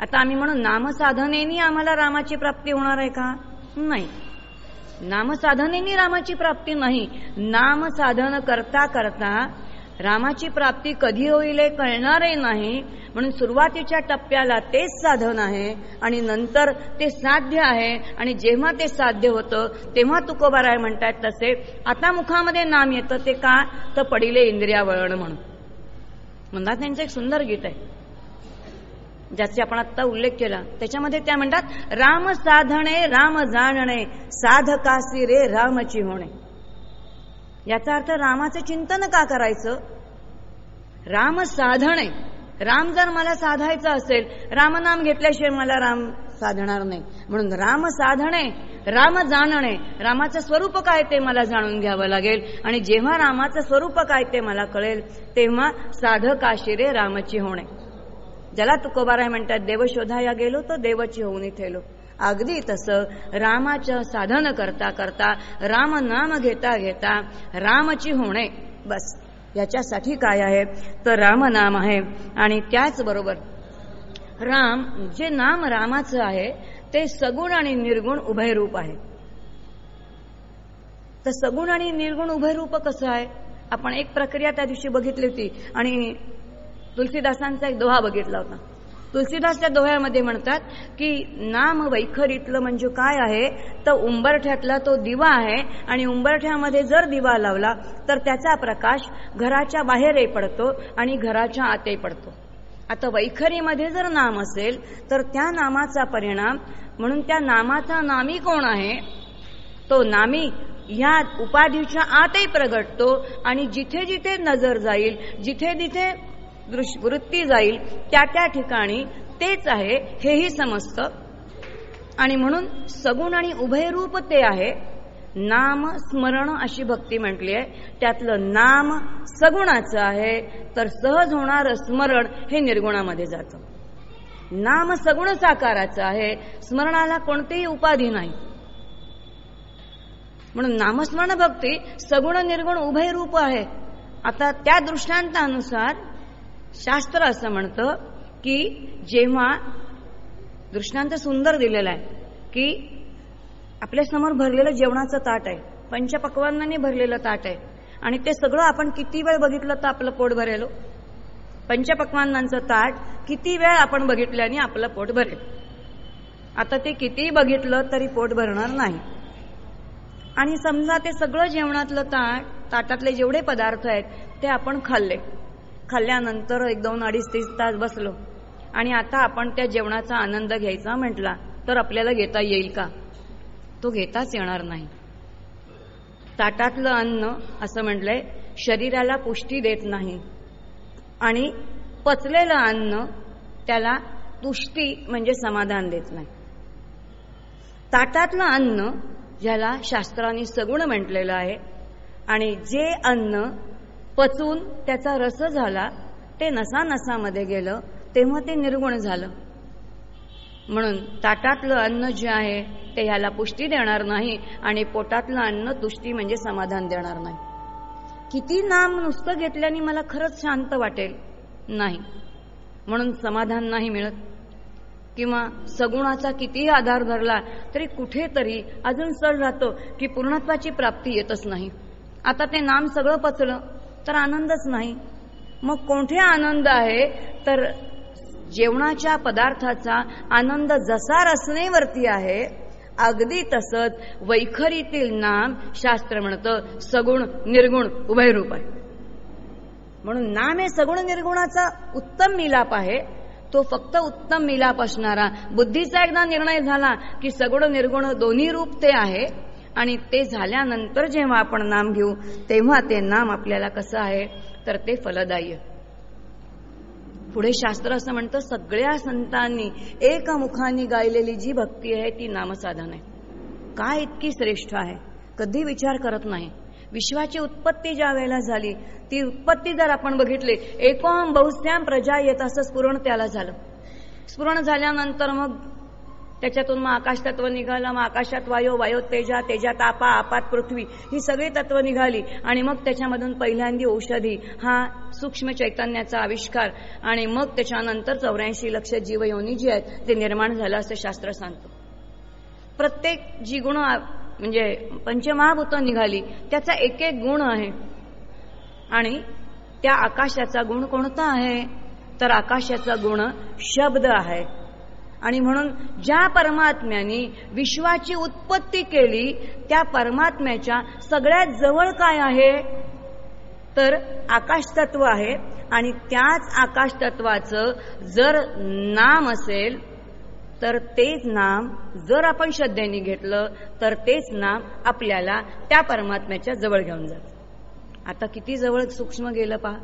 आता आम्ही म्हणून नामसाधनेनी आम्हाला रामाची प्राप्ती होणार आहे का? नाही. नामसाधनेनी रामाची प्राप्ती नाही. नामसाधन करता करता रामाची प्राप्ती कधी होईल हे कळणारही नाही. म्हणून सुरुवातीच्या टप्प्याला तेच साधन आहे आणि नंतर ते साध्य आहे. आणि जेव्हा ते साध्य होतं तेव्हा तुकोबाराय म्हणतात तसे आता मुखामध्ये नाम येतं ते का? तर पडिले इंद्रिया वळण म्हणून. म्हणतात त्यांचं एक सुंदर गीत आहे. ज्याचे आपण आता उल्लेख केला. त्याच्यामध्ये त्या म्हणतात राम साधणे राम जाणणे साधकासी रे रामची होणे. याचा अर्थ रामाचं चिंतन का करायचं? राम साधणे राम जर मला साधायचं असेल रामनाम घेतल्याशिवाय मला राम साधणार नाही. म्हणून राम साधणे राम जाणणे रामाचं स्वरूप काय ते मला जाणून घ्यावं लागेल. आणि जेव्हा रामाचं स्वरूप काय ते मला कळेल तेव्हा साधकाशिरे रामची होणे. ज्याला तुकोबाराय म्हणतात देवशोधाया गेलो तो देवची होऊन इथेलो. अगदी तसं रामाचं साधन करता करता राम नाम घेता घेता रामची होणे बस. याच्यासाठी काय आहे? तर रामनाम आहे. आणि त्याचबरोबर राम जे नाम रामाचं आहे ते सगुण आणि निर्गुण उभय रूप आहे. तर सगुण आणि निर्गुण उभय रूप कसं आहे? आपण एक प्रक्रिया त्या दिवशी बघितली होती आणि तुलसीदासांचा एक दोहा बघितला होता. तुलसीदासच्या दोह्यामध्ये म्हणतात की नाम वैखरीतलं म्हणजे काय आहे? तर उंबरठ्यातला तो दिवा आहे आणि उंबरठ्यामध्ये जर दिवा लावला तर त्याचा प्रकाश घराच्या बाहेरही पडतो आणि घराच्या आतही पडतो. आता वैखरीमध्ये जर नाम असेल तर त्या नामाचा परिणाम म्हणून त्या नामाचा नामी कोण आहे? तो नामी ह्या उपाधीच्या आतही प्रगटतो आणि जिथे जिथे नजर जाईल जिथे जिथे वृत्ती जाईल त्या त्या ठिकाणी तेच आहे हेही समजतं. आणि म्हणून सगुण आणि उभयरूप ते आहे. नाम स्मरण अशी भक्ती म्हटली आहे. त्यातलं नाम सगुणाचं आहे तर सहज होणारं स्मरण हे निर्गुणामध्ये जातं. नाम सगुण साकाराचं आहे स्मरणाला कोणतीही उपाधी नाही. म्हणून नामस्मरण भक्ती सगुण निर्गुण उभय रूप आहे. आता त्या दृष्टांतानुसार शास्त्र असं म्हणतं की जेव्हा दृष्टांत सुंदर दिलेला आहे की आपल्यासमोर भरलेलं जेवणाचं ताट आहे पंचपक्वांनाने भरलेलं ताट आहे आणि ते सगळं आपण किती वेळ बघितलं तर आपलं पोट भरेल हो? पंचपक्वानांचं ताट किती वेळ आपण बघितल्याने आपलं पोट भरेल? आता ते कितीही बघितलं तरी पोट भरणार नाही. आणि समजा ते सगळं जेवणातलं ताट ताटातले जेवढे पदार्थ आहेत ते आपण खाल्ले. खाल्ल्यानंतर एक दोन अडीच तीस तास बसलो. आणि आता आपण त्या जेवणाचा आनंद घ्यायचा म्हटला तर आपल्याला घेता येईल का? तो घेताच येणार नाही. ताटातलं अन्न असं म्हटलंय शरीराला पुष्टी देत नाही. आणि पचलेलं अन्न त्याला तुष्टी म्हणजे समाधान देत नाही. ताटातलं अन्न ज्याला शास्त्राने सगुण म्हटलेलं आहे आणि जे अन्न पचून त्याचा रस झाला ते नसा नसामध्ये गेलं तेव्हा ते निर्गुण झालं. म्हणून ताटातलं अन्न जे आहे ते ह्याला पुष्टी देणार नाही आणि पोटातलं अन्न तुष्टी म्हणजे समाधान देणार नाही. किती नाम नुसतं घेतल्याने मला खरंच शांत वाटेल? नाही. म्हणून समाधान नाही मिळत. किंवा सगुणाचा कितीही आधार धरला तरी कुठेतरी अजून चढ राहतो की पूर्णत्वाची प्राप्ती येतच नाही. आता ते नाम सगळं पचलं. तर आनंदच नाही. मग कोठे आनंद आहे? तर जेवणाच्या पदार्थाचा आनंद जसा रचनेवरती आहे अगदी तसंच वैखरीतील नाम शास्त्र म्हणतं सगुण निर्गुण उभयरूप आहे. म्हणून नाम हे सगुण निर्गुणाचा उत्तम मिलाप आहे. तो फक्त उत्तम मिलाप असणारा बुद्धीचा एकदा निर्णय झाला की सगुण निर्गुण दोन्ही रूप ते आहे. आणि ते झाल्यानंतर जेव्हा आपण नाम घेऊ तेव्हा ते नाम आपल्याला कसं आहे? तर ते फलदायी. पुढे शास्त्र असं म्हणतं सगळ्या संतांनी एकमुखानी गायलेली जी भक्ती आहे ती नामसाधन आहे. काय इतकी श्रेष्ठ आहे? कधी विचार करत नाही. विश्वाची उत्पत्ती ज्या वेळेला झाली ती उत्पत्ती जर आपण बघितली एकोम बहुश्याम प्रजा येत असं स्फुरण त्याला झालं. स्फुरण झाल्यानंतर मग त्याच्यातून मग आकाश तत्व निघालं मग आकाशात वायू वायो तेजा तेजात आपा आपात पृथ्वी ही सगळी तत्व निघाली. आणि मग त्याच्यामधून पहिल्यांदी औषधी हा सूक्ष्म चैतन्याचा आविष्कार. आणि मग त्याच्यानंतर चौऱ्याऐंशी लक्ष जीवयोनी जी आहेत ते निर्माण झालं असं शास्त्र सांगतो. प्रत्येक जी गुण म्हणजे पंचमहाभूत निघाली त्याचा एक एक गुण आहे. आणि त्या आकाशाचा गुण कोणता आहे? तर आकाशाचा गुण शब्द आहे. आणि म्हणून ज्या परमात्म्याने विश्वाची उत्पत्ती केली त्या परमात्म्याच्या सगळ्यात जवळ काय आहे? तर आकाश तत्व आहे. आणि त्याच आकाश तत्वाचं जर नाम असेल तर तेच नाम जर आपण श्रद्धेने घेतलं तर तेच नाम आपल्याला त्या परमात्म्याच्या जवळ घेऊन जात. आता किती जवळ सूक्ष्म गेलं पहा.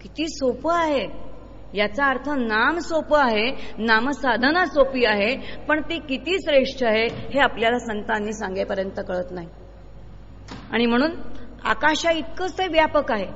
किती सोपं आहे. याचा अर्थ नाम सोपं आहे नामसाधना सोपी आहे पण ती किती श्रेष्ठ आहे हे आपल्याला संतांनी सांगेपर्यंत कळत नाही. आणि म्हणून आकाशा इतकंच ते व्यापक आहे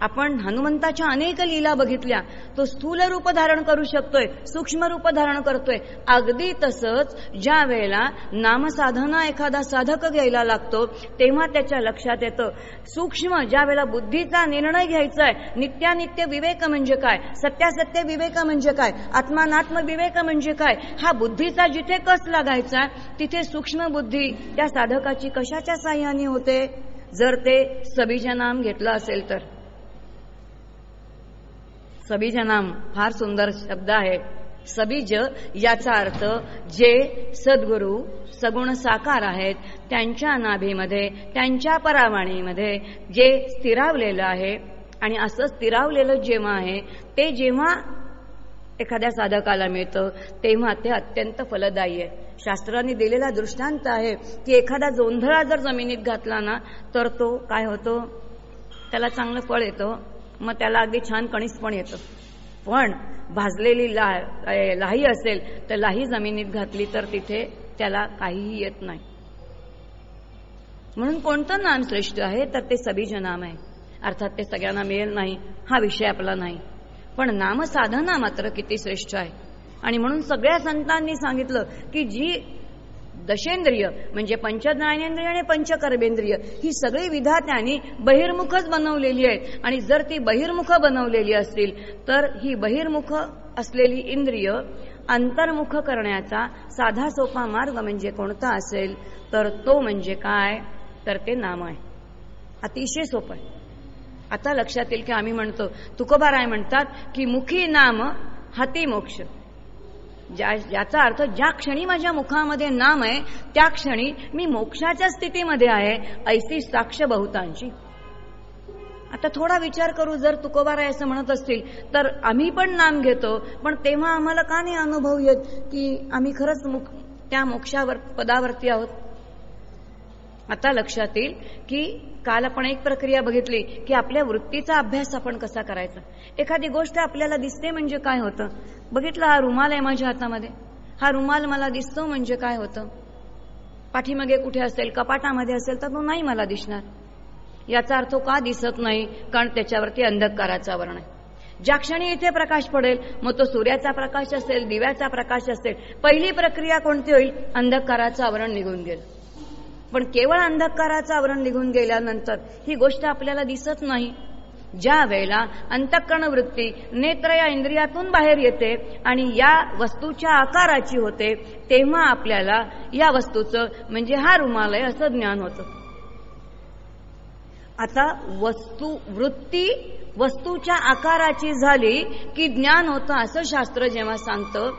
आपण हनुमंताच्या अनेक लीला बघितल्या. तो स्थूल रूप धारण करू शकतोय सूक्ष्म रूप धारण करतोय. अगदी तसंच ज्या वेळेला नामसाधना एखादा साधक घ्यायला लागतो तेव्हा त्याच्या लक्षात येतं. सूक्ष्म ज्या वेळेला बुद्धीचा निर्णय घ्यायचा आहे नित्यानित्य विवेक म्हणजे काय? सत्यासत्य विवेक म्हणजे काय? आत्मानात्म विवेक म्हणजे काय? हा बुद्धीचा जिथे कस लागायचा तिथे सूक्ष्म बुद्धी त्या साधकाची कशाच्या साह्याने होते? जर ते सबीजनाम घेतलं असेल तर. सबीज नाम फार सुंदर शब्द आहे. सबीज याचा अर्थ जे सद्गुरू सगुण साकार आहेत त्यांच्या नाभीमध्ये त्यांच्या परावाणीमध्ये जे स्थिरावलेलं आहे आणि असं स्थिरावलेलं जेव्हा आहे ते जेव्हा एखाद्या साधकाला मिळतं तेव्हा ते अत्यंत फलदायी आहे. शास्त्रांनी दिलेला दृष्टांत आहे की एखादा जोंधळा जर जमिनीत घातला ना तर तो काय होतो? त्याला चांगलं फळ येतं. मग त्याला अगदी छान कणीस पण येतं. पण भाजलेली ला लाही असेल तर लाही जमिनीत घातली तर तिथे त्याला काहीही येत नाही. म्हणून कोणतं नाम श्रेष्ठ आहे तर ते सबीज नाम आहे. अर्थात ते सगळ्यांना मिळेल नाही हा विषय आपला नाही. पण नामसाधना मात्र किती श्रेष्ठ आहे. आणि म्हणून सगळ्या संतांनी सांगितलं की जी दशेंद्रिय म्हणजे पंचज्ञानेंद्रिय आणि पंचकर्मेंद्रिय ही सगळी विधात्यानी बहिर्मुखच बनवलेली आहेत. आणि जर ती बहिर्मुख बनवलेली असतील तर ही बहिर्मुख असलेली इंद्रिय अंतर्मुख करण्याचा साधा सोपा मार्ग म्हणजे कोणता असेल तर तो म्हणजे काय? तर ते नाम आहे. अतिशय सोपं आहे. आता लक्षात येईल की आम्ही म्हणतो तुकोबाराय म्हणतात की मुखी नाम हाती मोक्ष. ज्या ज्याचा अर्थ ज्या क्षणी माझ्या मुखामध्ये नाम आहे त्या क्षणी मी मोक्षाच्या स्थितीमध्ये आहे ऐसी साक्ष बहुतांची आता थोडा विचार करू जर तुकोबाराय असं म्हणत असतील तर आम्ही पण नाम घेतो पण तेव्हा आम्हाला का नाही अनुभव येत की आम्ही खरंच मुख त्या मोक्षावर पदावरती आहोत? आता लक्षात येईल की काल आपण एक प्रक्रिया बघितली की आपल्या वृत्तीचा अभ्यास आपण कसा करायचा. एखादी गोष्ट आपल्याला दिसते म्हणजे काय होतं? बघितलं हा रुमाल आहे माझ्या हातामध्ये. हा रुमाल मला दिसतो म्हणजे काय होतं? पाठीमागे कुठे असेल? कपाटामध्ये असेल तर तो नाही मला दिसणार. याचा अर्थ का दिसत नाही? कारण त्याच्यावरती अंधकाराचं आवरण आहे. ज्या क्षणी इथे प्रकाश पडेल मग तो सूर्याचा प्रकाश असेल दिव्याचा प्रकाश असेल पहिली प्रक्रिया कोणती होईल? अंधकाराचं आवरण निघून गेलं. पण केवळ अंधकाराचं आवरण निघून गेल्यानंतर ही गोष्ट आपल्याला दिसत नाही. ज्या वेळेला अंतःकरण वृत्ती नेत्र या इंद्रियातून बाहेर येते आणि या वस्तूच्या आकाराची होते तेव्हा आपल्याला या वस्तूचं म्हणजे हा रुमाल आहे असं ज्ञान होतं. आता वस्तू वृत्ती वस्तूच्या आकाराची झाली की ज्ञान होतं असं शास्त्र जेव्हा सांगतं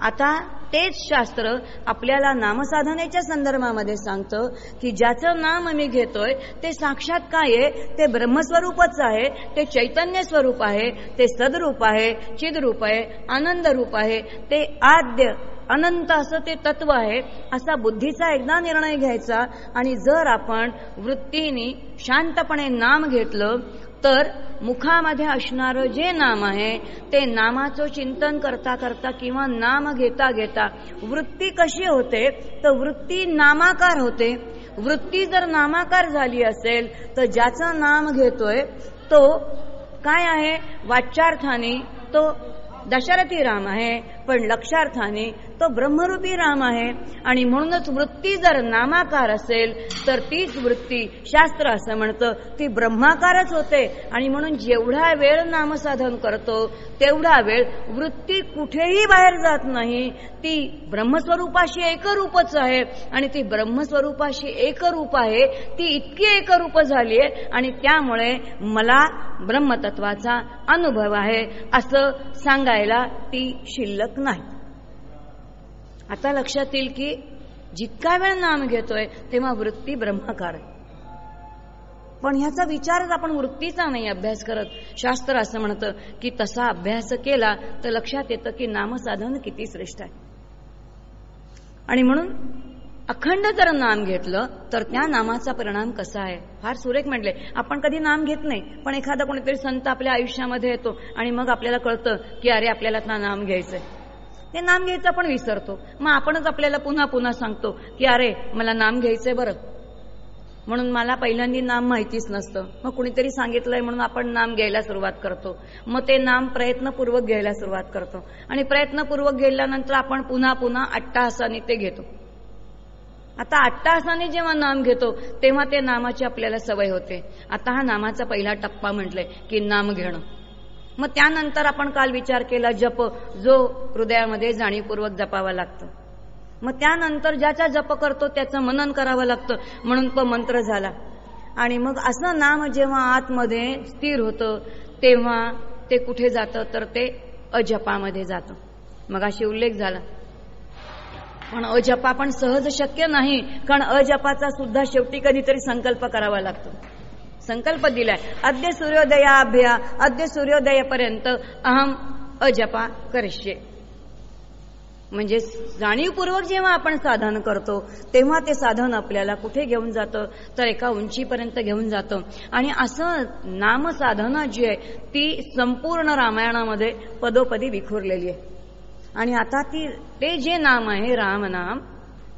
आता तेच शास्त्र आपल्याला नामसाधनेच्या संदर्भामध्ये सांगतं की ज्याचं नाम मी घेतोय ते साक्षात काय आहे? ते ब्रह्मस्वरूपच आहे ते चैतन्य स्वरूप आहे ते सदरूप आहे चिदरूप आहे आनंद रूप आहे ते आद्य अनंत असं ते तत्व आहे असा बुद्धीचा एकदा निर्णय घ्यायचा आणि जर आपण वृत्तीने शांतपणे नाम घेतलं तर मुखामध्ये असणारं जे नाम आहे ते नामाचं चिंतन करता करता किंवा नाम घेता घेता वृत्ती कशी होते? तर वृत्ती नामाकार होते. वृत्ती जर नामाकार झाली असेल तर ज्याचं नाम घेतोय तो काय आहे? वाच्यार्थाने तो दशरथी राम आहे. पण लक्षार्थाने तो ब्रह्मरूपी राम आहे. आणि म्हणूनच वृत्ती जर नामाकार असेल तर तीच वृत्ती शास्त्र असं म्हणतं. ती ब्रह्माकारच होते. आणि म्हणून जेवढा वेळ नामसाधन करतो तेवढा वेळ वृत्ती कुठेही बाहेर जात नाही. ती ब्रह्मस्वरूपाशी एकरूपच आहे. आणि ती ब्रह्मस्वरूपाशी एकरूप आहे. ती इतकी एकरूप झाली आहे आणि त्यामुळे मला ब्रह्मतत्वाचा अनुभव आहे. असं सांगायला ती शिल्लक नाही. आता लक्षात येईल की जितका वेळ नाम घेतोय तेव्हा वृत्ती ब्रह्माकार पण ह्याचा विचारच आपण वृत्तीचा नाही अभ्यास करत. शास्त्र असं म्हणतं की तसा अभ्यास केला तर लक्षात येतं की नामसाधन किती श्रेष्ठ आहे. आणि म्हणून अखंड जर नाम घेतलं तर त्या नामाचा परिणाम कसा आहे? फार सुरेख म्हटले. आपण कधी नाम घेत नाही पण एखादा कोणीतरी संत आपल्या आयुष्यामध्ये येतो आणि मग आपल्याला कळतं की अरे आपल्याला ना नाम घ्यायचंय. हे नाम घ्यायचं आपण विसरतो. मग आपणच आपल्याला पुन्हा पुन्हा सांगतो की अरे मला नाम घ्यायचंय बरं. म्हणून मला पहिल्यांदा नाम माहितीच नसतं. मग कुणीतरी सांगितलंय म्हणून आपण नाम घ्यायला सुरुवात करतो. मग ते नाम प्रयत्नपूर्वक घ्यायला सुरुवात करतो. आणि प्रयत्नपूर्वक गेल्यानंतर आपण पुन्हा पुन्हा अट्टाहासाने ते घेतो. आता अट्टाहासाने जेव्हा नाम घेतो तेव्हा ते नामाची आपल्याला सवय होते. आता हा नामाचा पहिला टप्पा म्हटलंय की नाम घेणं. मग त्यानंतर आपण काल विचार केला जप. जो हृदयामध्ये जाणीवपूर्वक जपावा लागतो. मग त्यानंतर ज्याचा जप करतो त्याचं मनन करावं लागतं. म्हणून तो मंत्र झाला. आणि मग असं नाम जेव्हा आतमध्ये स्थिर होतं तेव्हा ते कुठे जातं? तर ते अजपामध्ये जातं. मग अशी उल्लेख झाला. पण अजपा पण सहज शक्य नाही कारण अजपाचा सुद्धा शेवटी कधीतरी संकल्प करावा लागतो. संकल्प दिलाय. अद्य सूर्योदयाभ्या अद्य सूर्योदयापर्यंत अहम अजपा करिष्ये म्हणजे जाणीवपूर्वक जेव्हा आपण साधन करतो तेव्हा ते साधन आपल्याला कुठे घेऊन जातं? तर एका उंचीपर्यंत घेऊन जातं. आणि असं नामसाधना जी आहे ती संपूर्ण रामायणामध्ये पदोपदी विखुरलेली आहे. आणि आता ती ते जे नाम आहे रामनाम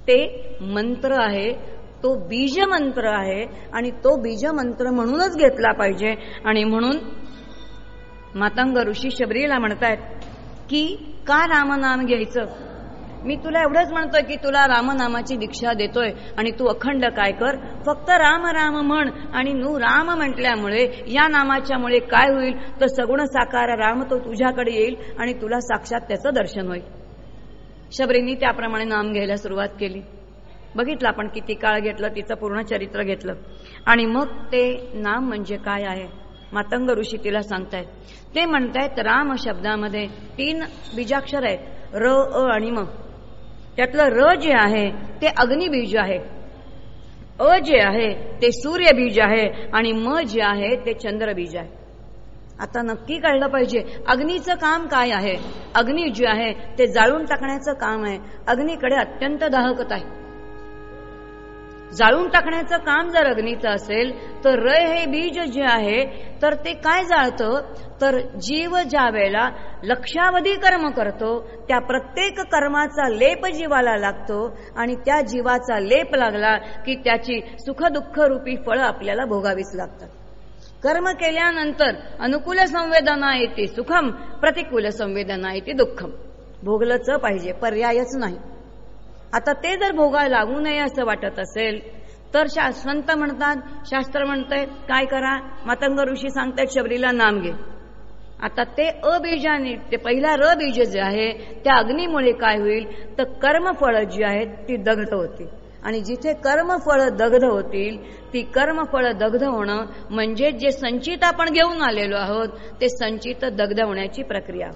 ते मंत्र आहे तो बीज मंत्र आहे आणि तो बीज मंत्र म्हणूनच घेतला पाहिजे. आणि म्हणून मातंग ऋषी शबरीला म्हणतायत की का रामनाम घ्यायचं? मी तुला एवढंच म्हणतोय की तुला रामनामाची दीक्षा देतोय आणि तू अखंड काय कर? फक्त राम राम म्हण आणि नू राम म्हटल्यामुळे या नामाच्यामुळे काय होईल? तर सगुण साकार राम तो तुझ्याकडे येईल आणि तुला साक्षात त्याचं दर्शन होईल. शबरींनी त्याप्रमाणे नाम घ्यायला सुरुवात केली. बघितलं आपण किती काळ घेतलं तिचं पूर्ण चरित्र घेतलं. आणि मग ते नाम म्हणजे काय आहे? मातंग ऋषी तिला सांगतायत. ते म्हणतायत राम शब्दामध्ये तीन बीजाक्षर आहेत. र अ आणि म. त्यातलं र जे आहे ते अग्निबीज आहे. अ जे आहे ते सूर्यबीज आहे. आणि म जे आहे ते चंद्रबीज आहे. आता नक्की कळलं पाहिजे अग्नीचं काम काय आहे? अग्नी जे आहे ते जाळून टाकण्याचं काम आहे. अग्नीकडे अत्यंत दाहकत आहे. जाळून टाकण्याचं काम जर अग्नीचं असेल तर रय हे बीज जे आहे तर ते काय जाळतं? तर जीव ज्या वेळेला लक्षावधी कर्म करतो त्या प्रत्येक कर्माचा लेप जीवाला लागतो आणि त्या जीवाचा लेप लागला की त्याची सुखदुःख रूपी फळं आपल्याला भोगावीच लागतात. कर्म केल्यानंतर अनुकूल संवेदना येते सुखम प्रतिकूल संवेदना येते दुःखम. भोगलंच पाहिजे पर्यायच नाही. आता ते जर भोगायला लागू नये असं वाटत असेल तर संत म्हणतात शास्त्र म्हणतंय काय करा? मातंग ऋषी सांगतायत शबरीला नाम घे. आता ते अबीजाने ते पहिला र बीज जे आहे त्या अग्नीमुळे काय होईल? तर कर्मफळ जी आहेत ती दग्ध होतील आणि जिथे कर्मफळ दग्ध होतील ती कर्मफळ दग्ध होणं म्हणजे जे संचित आपण घेऊन आलेलो आहोत ते संचित दग्ध होण्याची प्रक्रिया.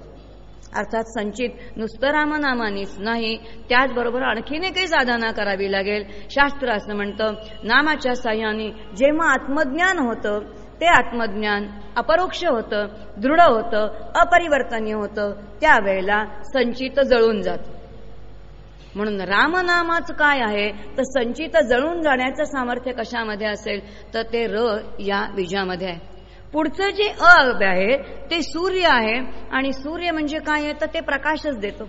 अर्थात संचित नुसतं रामनामानीच नाही. त्याचबरोबर आणखीन काही साधना करावी लागेल. शास्त्र असं म्हणतं नामाच्या साह्याने जेव्हा आत्मज्ञान होतं ते आत्मज्ञान अपरोक्ष होतं दृढ होतं अपरिवर्तनीय होतं त्यावेळेला संचित जळून जात. म्हणून रामनामाचं काय आहे? तर संचित जळून जाण्याचं सामर्थ्य कशामध्ये असेल? तर ते र या बीजामध्ये आहे. पुढचं जे अ आहे ते सूर्य आहे. आणि सूर्य म्हणजे काय आहे? तर ते प्रकाशच देतो.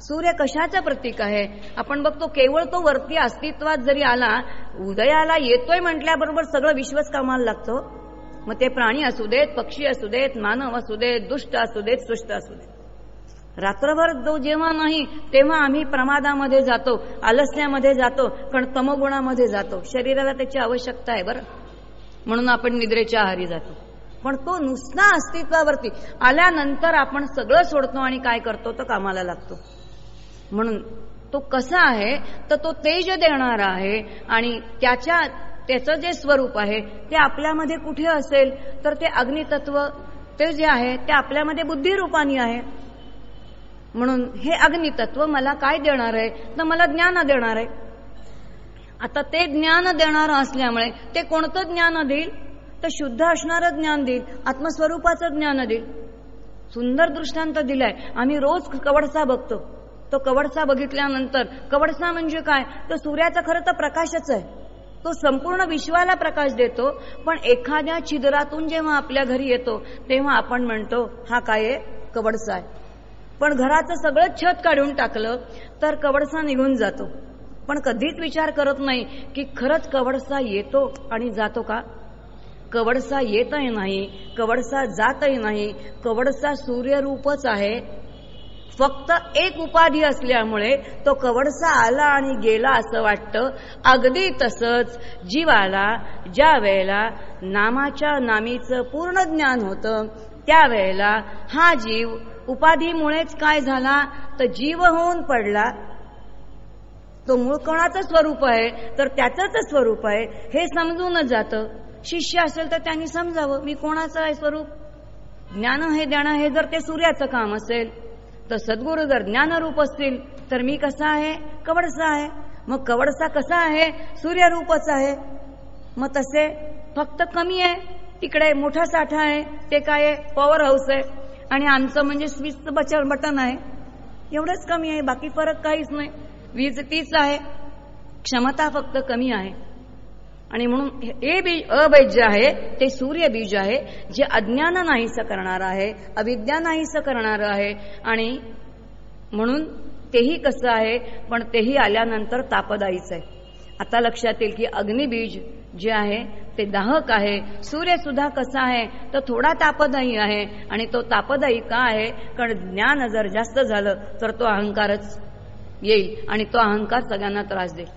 सूर्य कशाचं प्रतीक आहे? आपण बघतो केवळ तो वरती अस्तित्वात जरी आला उदयाला येतोय म्हटल्याबरोबर सगळं विश्वच कामाला लागतो. मग ते प्राणी असू देत पक्षी असू देत मानव असू देत दुष्ट असू देत सुष्ट असू देत. रात्रभर जो जेव्हा नाही तेव्हा आम्ही प्रमादामध्ये जातो आलस्यामध्ये जातो पण तमगुणामध्ये जातो. शरीराला त्याची आवश्यकता आहे बरं? म्हणून आपण निद्रेच्या आहारी जातो. पण तो नुसता अस्तित्वावरती आल्यानंतर आपण सगळं सोडतो आणि काय करतो तर कामाला लागतो. म्हणून तो कसा आहे तर तो तेज देणारा आहे आणि त्याच्या त्याचं जे स्वरूप आहे ते आपल्यामध्ये कुठे असेल तर ते अग्नितत्व ते जे आहे ते आपल्यामध्ये बुद्धिरूपानी आहे. म्हणून हे अग्नितत्व मला काय देणार आहे तर मला ज्ञान देणार आहे. आता ते ज्ञान देणारं असल्यामुळे ते कोणतं ज्ञान देईल? तर शुद्ध असणारं ज्ञान देईल आत्मस्वरूपाचं ज्ञान देईल. सुंदर दृष्टांत दिलाय. आम्ही रोज कवडसा बघतो. तो कवडसा बघितल्यानंतर कवडसा म्हणजे काय? तर सूर्याचा खरं तर प्रकाशच आहे. तो संपूर्ण विश्वाला प्रकाश देतो पण एखाद्या छिद्रातून जेव्हा आपल्या घरी येतो तेव्हा आपण म्हणतो हा काय आहे? कवडसा आहे. पण घराचं सगळं छत काढून टाकलं तर कवडसा निघून जातो. पण कधीच विचार करत नाही की खरंच कवडसा येतो आणि जातो का? कवडसा येतही नाही कवडसा जातही नाही कवडसा सूर्यरूपच आहे. फक्त एक उपाधी असल्यामुळे तो कवडसा आला आणि गेला असं वाटतं. अगदी तसंच जीवाला ज्या वेळेला नामाच्या नामीचं पूर्ण ज्ञान होतं त्यावेळेला हा जीव उपाधीमुळेच काय झाला? तर जीव होऊन पडला. तो मूळ कोणाचं स्वरूप आहे तर त्याचंच स्वरूप आहे हे समजूनच जातं. शिष्य असेल तर त्यांनी समजावं मी कोणाचं आहे स्वरूप? ज्ञान हे देणं हे जर ते सूर्याचं काम असेल तर सद्गुरू जर ज्ञानरूप असतील तर मी कसा आहे? कवडसा आहे. मग कवडसा कसा आहे? सूर्यरूपच आहे. मग तसे फक्त कमी आहे तिकडे मोठा साठा आहे ते काय आहे? पॉवर हाऊस आहे. आणि आमचं म्हणजे स्विच बचन बटन आहे. एवढंच कमी आहे बाकी फरक काहीच नाही. वीज तीच आहे. क्षमता फक्त कमी आहे. आणि म्हणून ए बीज अ जे आहे ते सूर्य बीज आहे जे अज्ञान नाहीसं करणार आहे अविद्या नाहीसं करणार आहे. आणि म्हणून तेही कसं आहे पण तेही आल्यानंतर तापदायीच आहे. आता लक्षात येईल की अग्निबीज जे आहे ते दाहक आहे. सूर्य सुद्धा कसा आहे तर थोडा तापदायी आहे. आणि तो तापदायी का आहे? कारण ज्ञान जर जास्त झालं तर तो अहंकारच येईल आणि तो अहंकार सगळ्यांना त्रास देईल.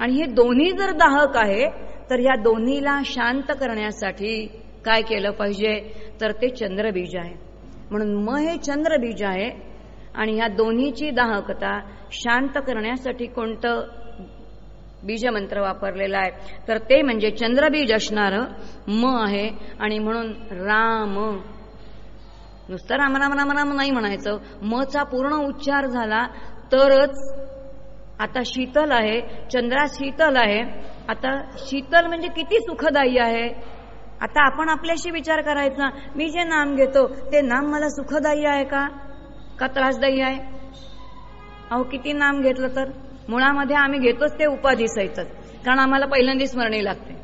आणि हे दोन्ही जर दाहक आहे तर ह्या दोन्हीला शांत करण्यासाठी काय केलं पाहिजे? तर ते चंद्रबीज आहे. म्हणून म हे चंद्रबीज आहे आणि ह्या दोन्हीची दाहकता शांत करण्यासाठी कोणतं बीजमंत्र वापरलेला आहे? तर ते म्हणजे चंद्रबीज असणारं म आहे आणि म्हणून राम. नुसतं राम राम राम राम नाही म्हणायचं. मचा पूर्ण उच्चार झाला तरच आता शीतल आहे चंद्रा शीतल आहे. आता शीतल म्हणजे किती सुखदायी आहे? आता आपण आपल्याशी विचार करायचा. मी जे नाम घेतो ते नाम मला सुखदायी आहे का? का त्रासदायी आहे? अहो किती नाम घेतलं तर? मुळामध्ये आम्ही घेतोच ते उपाधी सहितच कारण आम्हाला पहिल्यांदी स्मरणी लागते.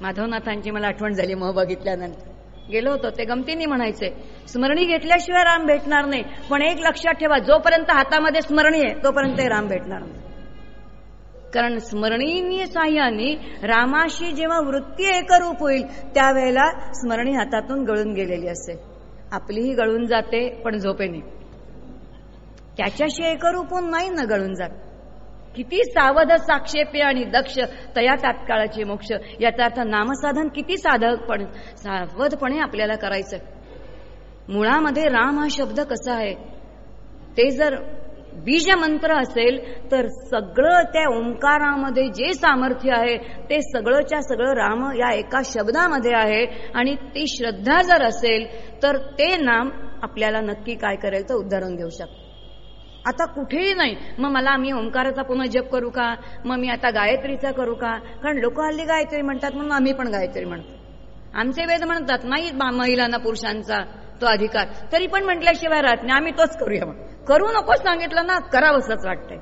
माधवनाथांची मला आठवण झाली मग बघितल्यानंतर. गेलो होतो. ते गमतींनी म्हणायचे स्मरणी घेतल्याशिवाय राम भेटणार नाही. पण एक लक्षात ठेवा जोपर्यंत हातामध्ये स्मरणी आहे तोपर्यंत राम भेटणार नाही. कारण स्मरणीय साह्याने रामाशी जेव्हा वृत्ती एकरूप होईल त्यावेळेला स्मरणी हातातून गळून गेलेली असते. आपलीही गळून जाते पण झोपेने. त्याच्याशी एकरूप होऊन नाही ना गळून जात. किती सावध साक्षेपे आणि दक्ष तया तात्काळाचे मोक्ष. याचा अर्थ नामसाधन किती साधकपणे सावधपणे आपल्याला करायचं. मुळामध्ये राम हा शब्द कसा आहे? ते जर बीज मंत्र असेल तर सगळं त्या ओंकारामध्ये जे सामर्थ्य आहे ते सगळंच्या सगळं राम या एका शब्दामध्ये आहे. आणि ती श्रद्धा जर असेल तर ते नाम आपल्याला नक्की काय करेल तर उदाहरण देऊ शकतो. आता कुठेही नाही. मग मला मी ओंकाराचा पुन्हा जप करू का? मग मी आता गायत्रीचा करू का? कारण लोक हल्ली गायत्री म्हणतात म्हणून आम्ही पण गायत्री म्हणतो. आमचे वेद म्हणतात नाही महिलांना पुरुषांचा तो अधिकार. तरी पण म्हटल्याशिवाय राहत नाही. आम्ही तोच करूया मग. करू नकोच सांगितलं ना करावंसंच वाटतंय.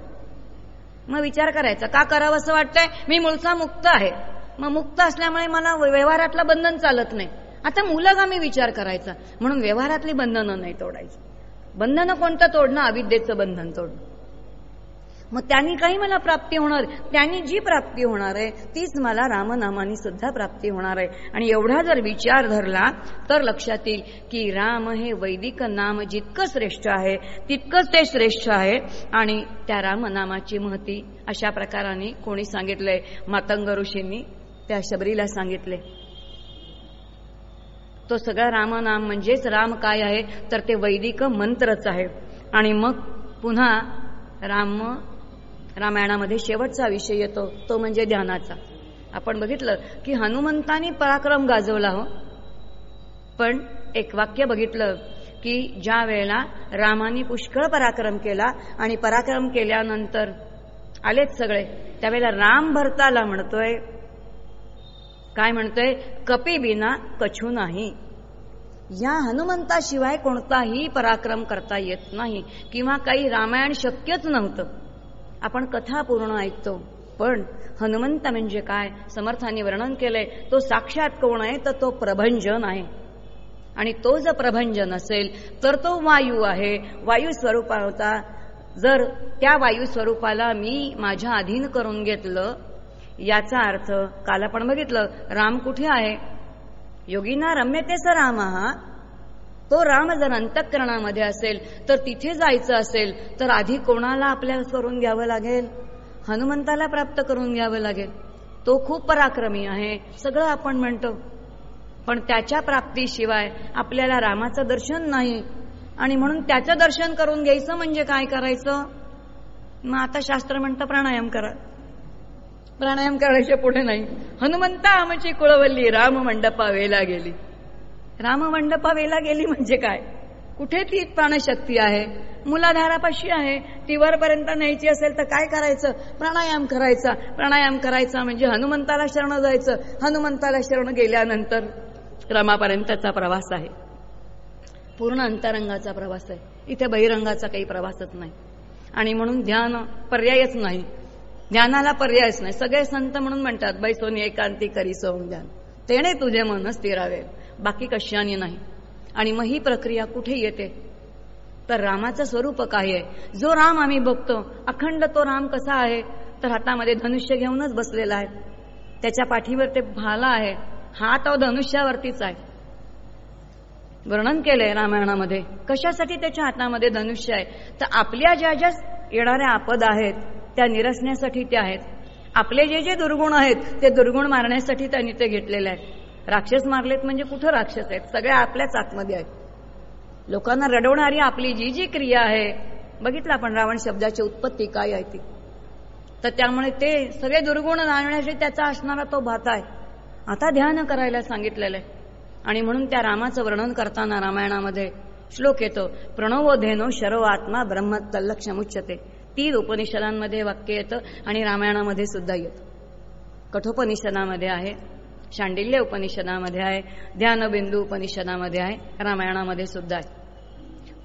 मग विचार करायचा का करावंसं वाटतंय? मी मुळचा मुक्त आहे. मग मुक्त असल्यामुळे मला व्यवहारातलं बंधन चालत नाही. आता मुलगामी विचार करायचा. म्हणून व्यवहारातली बंधनं नाही तोडायची. बंधनं कोणतं तोडणं? अविद्येचं बंधन तोडणं. मग त्यांनी काही मला प्राप्ती होणार? त्यांनी जी प्राप्ती होणार आहे तीच मला रामनामानी सुद्धा प्राप्ती होणार आहे. आणि एवढा जर विचार धरला तर लक्षात येईल की राम हे वैदिक नाम जितकं श्रेष्ठ आहे तितकंच ते श्रेष्ठ आहे. आणि त्या रामनामाची महती अशा प्रकाराने कोणी सांगितलंय? मातंग ऋषींनी त्या शबरीला सांगितले तो सगळा रामनाम म्हणजेच राम काय आहे तर ते वैदिक मंत्रच आहे. आणि मग पुन्हा राम रामायणामध्ये शेवटचा विषय येतो तो म्हणजे ध्यानाचा. आपण बघितलं की हनुमंतानी पराक्रम गाजवला हो. पण एक वाक्य बघितलं की ज्या वेळेला रामाने पुष्कळ पराक्रम केला आणि पराक्रम केल्यानंतर आलेच सगळे त्यावेळेला राम भरताला म्हणतोय काय म्हणतोय? कपी बिना कछू नाही. या हनुमंताशिवाय कोणताही पराक्रम करता येत नाही किंवा काही रामायण शक्यच नव्हतं. आपण कथा पूर्ण ऐकतो पण हनुमंत म्हणजे काय? समर्थाने वर्णन केलंय तो साक्षात कोण आहे? तर तो प्रभंजन आहे. आणि तो जर प्रभंजन असेल तर तो वायू आहे. वायू स्वरूपा होता जर त्या वायू स्वरूपाला मी माझ्या अधीन करून घेतलं याचा अर्थ काल आपण बघितलं राम कुठे आहे? योगीना रम्यतेस राम हा? तो राम जर अंतःकरणामध्ये असेल तर तिथे जायचं असेल तर आधी कोणाला आपल्या करून घ्यावं लागेल? हनुमंताला प्राप्त करून घ्यावं लागेल. तो खूप पराक्रमी आहे सगळं आपण म्हणतो. पण त्याच्या प्राप्तीशिवाय आपल्याला रामाचं दर्शन नाही. आणि म्हणून त्याचं दर्शन करून घ्यायचं म्हणजे काय करायचं? मग आता शास्त्र म्हणतं प्राणायाम करा. प्राणायाम करायच्या पुढे नाही. हनुमंता आमची कुळवल्ली राम मंडपा वेला गेली. राम मंडपा वेला गेली म्हणजे काय? कुठे ती प्राणशक्ती आहे? मुलाधारापाशी आहे. ती वरपर्यंत न्यायची असेल तर काय करायचं? प्राणायाम करायचा. प्राणायाम करायचा म्हणजे हनुमंताला शरण जायचं. हनुमंताला शरण गेल्यानंतर रामापर्यंतचा प्रवास आहे. पूर्ण अंतरंगाचा प्रवास आहे. इथे बहिरंगाचा काही प्रवासच नाही. आणि म्हणून ध्यान पर्यायच नाही. ज्ञानाला पर्यायच नाही. सगळे संत म्हणून म्हणतात बैसोनी एकांती करी सोम ध्यान तेने तुझे मन स्थिरावे. बाकी कशाने नाही. आणि मग ही प्रक्रिया कुठे येते? तर रामाचं स्वरूप काय आहे? जो राम आम्ही बघतो अखंड तो राम कसा आहे? तर हातामध्ये धनुष्य घेऊनच बसलेला आहे. त्याच्या पाठीवर ते भाला आहे. हात धनुष्यावरतीच आहे. वर्णन केलंय रामायणामध्ये. कशासाठी त्याच्या हातामध्ये धनुष्य आहे? तर आपल्या ज्या ज्या येणाऱ्या आपद आहेत त्या निरसण्यासाठी त्या आहेत. आपले जे जे दुर्गुण आहेत ते दुर्गुण मारण्यासाठी त्यांनी ते घेतलेले आहेत. राक्षस मारलेत म्हणजे कुठं राक्षस आहेत? सगळ्या आपल्याच आतमध्ये आहेत. लोकांना रडवणारी आपली जी जी क्रिया आहे बघितलं आपण रावण शब्दाची उत्पत्ती काय आहे ती. तर त्यामुळे ते सगळे दुर्गुण आणण्यासाठी त्याचा असणारा तो भात आहे. आता ध्यान करायला सांगितलेलं आहे. आणि म्हणून त्या रामाचं वर्णन करताना रामायणामध्ये श्लोक येतो प्रणवोधेनो शरो आत्मा ब्रह्म तल्लक्षमुच्यते. तीन उपनिषदांमध्ये वाक्य येतं आणि रामायणामध्ये सुद्धा येतं. कठोपनिषदामध्ये आहे शांडिल्य उपनिषदामध्ये आहे ध्यानबिंदू उपनिषदामध्ये आहे रामायणामध्ये सुद्धा आहे.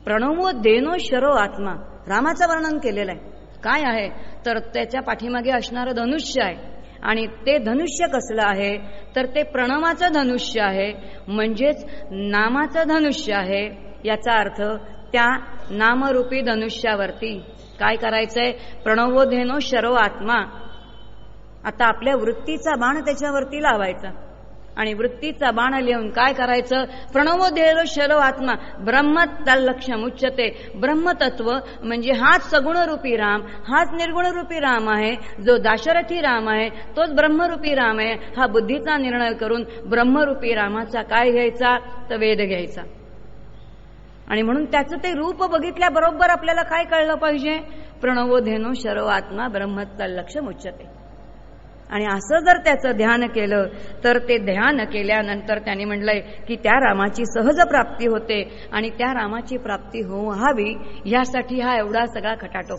प्रणवो देनो शरो आत्मा रामाचं वर्णन केलेलं आहे. काय आहे? तर त्याच्या पाठीमागे असणारं धनुष्य आहे. आणि ते धनुष्य कसलं आहे? तर ते प्रणवाचं धनुष्य आहे. म्हणजेच नामाचं धनुष्य आहे. याचा अर्थ त्या नामरूपी धनुष्यावरती. काय करायचंय? प्रणवोधेनो शरो आत्मा. आता आपल्या वृत्तीचा बाण त्याच्यावरती लावायचा. आणि वृत्तीचा बाण लिहून काय करायचं? प्रणवोधेनो शरो आत्मा. ब्रह्म तल्लक्षम उच्चते ब्रह्मतत्व म्हणजे हाच सगुणरूपी राम हाच निर्गुणरूपी राम आहे जो दाशरथी राम आहे तोच ब्रह्मरूपी राम आहे. हा बुद्धीचा निर्णय करून ब्रह्मरूपी रामाचा काय घ्यायचा? तर वेद घ्यायचा. आणि म्हणून त्याचं ते रूप बघितल्याबरोबर आपल्याला काय कळलं पाहिजे? प्रणवोधेनो शरव आत्मा ब्रह्मत्ता लक्ष मुच्यते. आणि असं जर त्याचं ध्यान केलं तर ते ध्यान केल्यानंतर त्याने म्हटलंय की त्या रामाची सहज प्राप्ती होते आणि त्या रामाची प्राप्ती होऊ हवी यासाठी हा एवढा सगळा खटाटो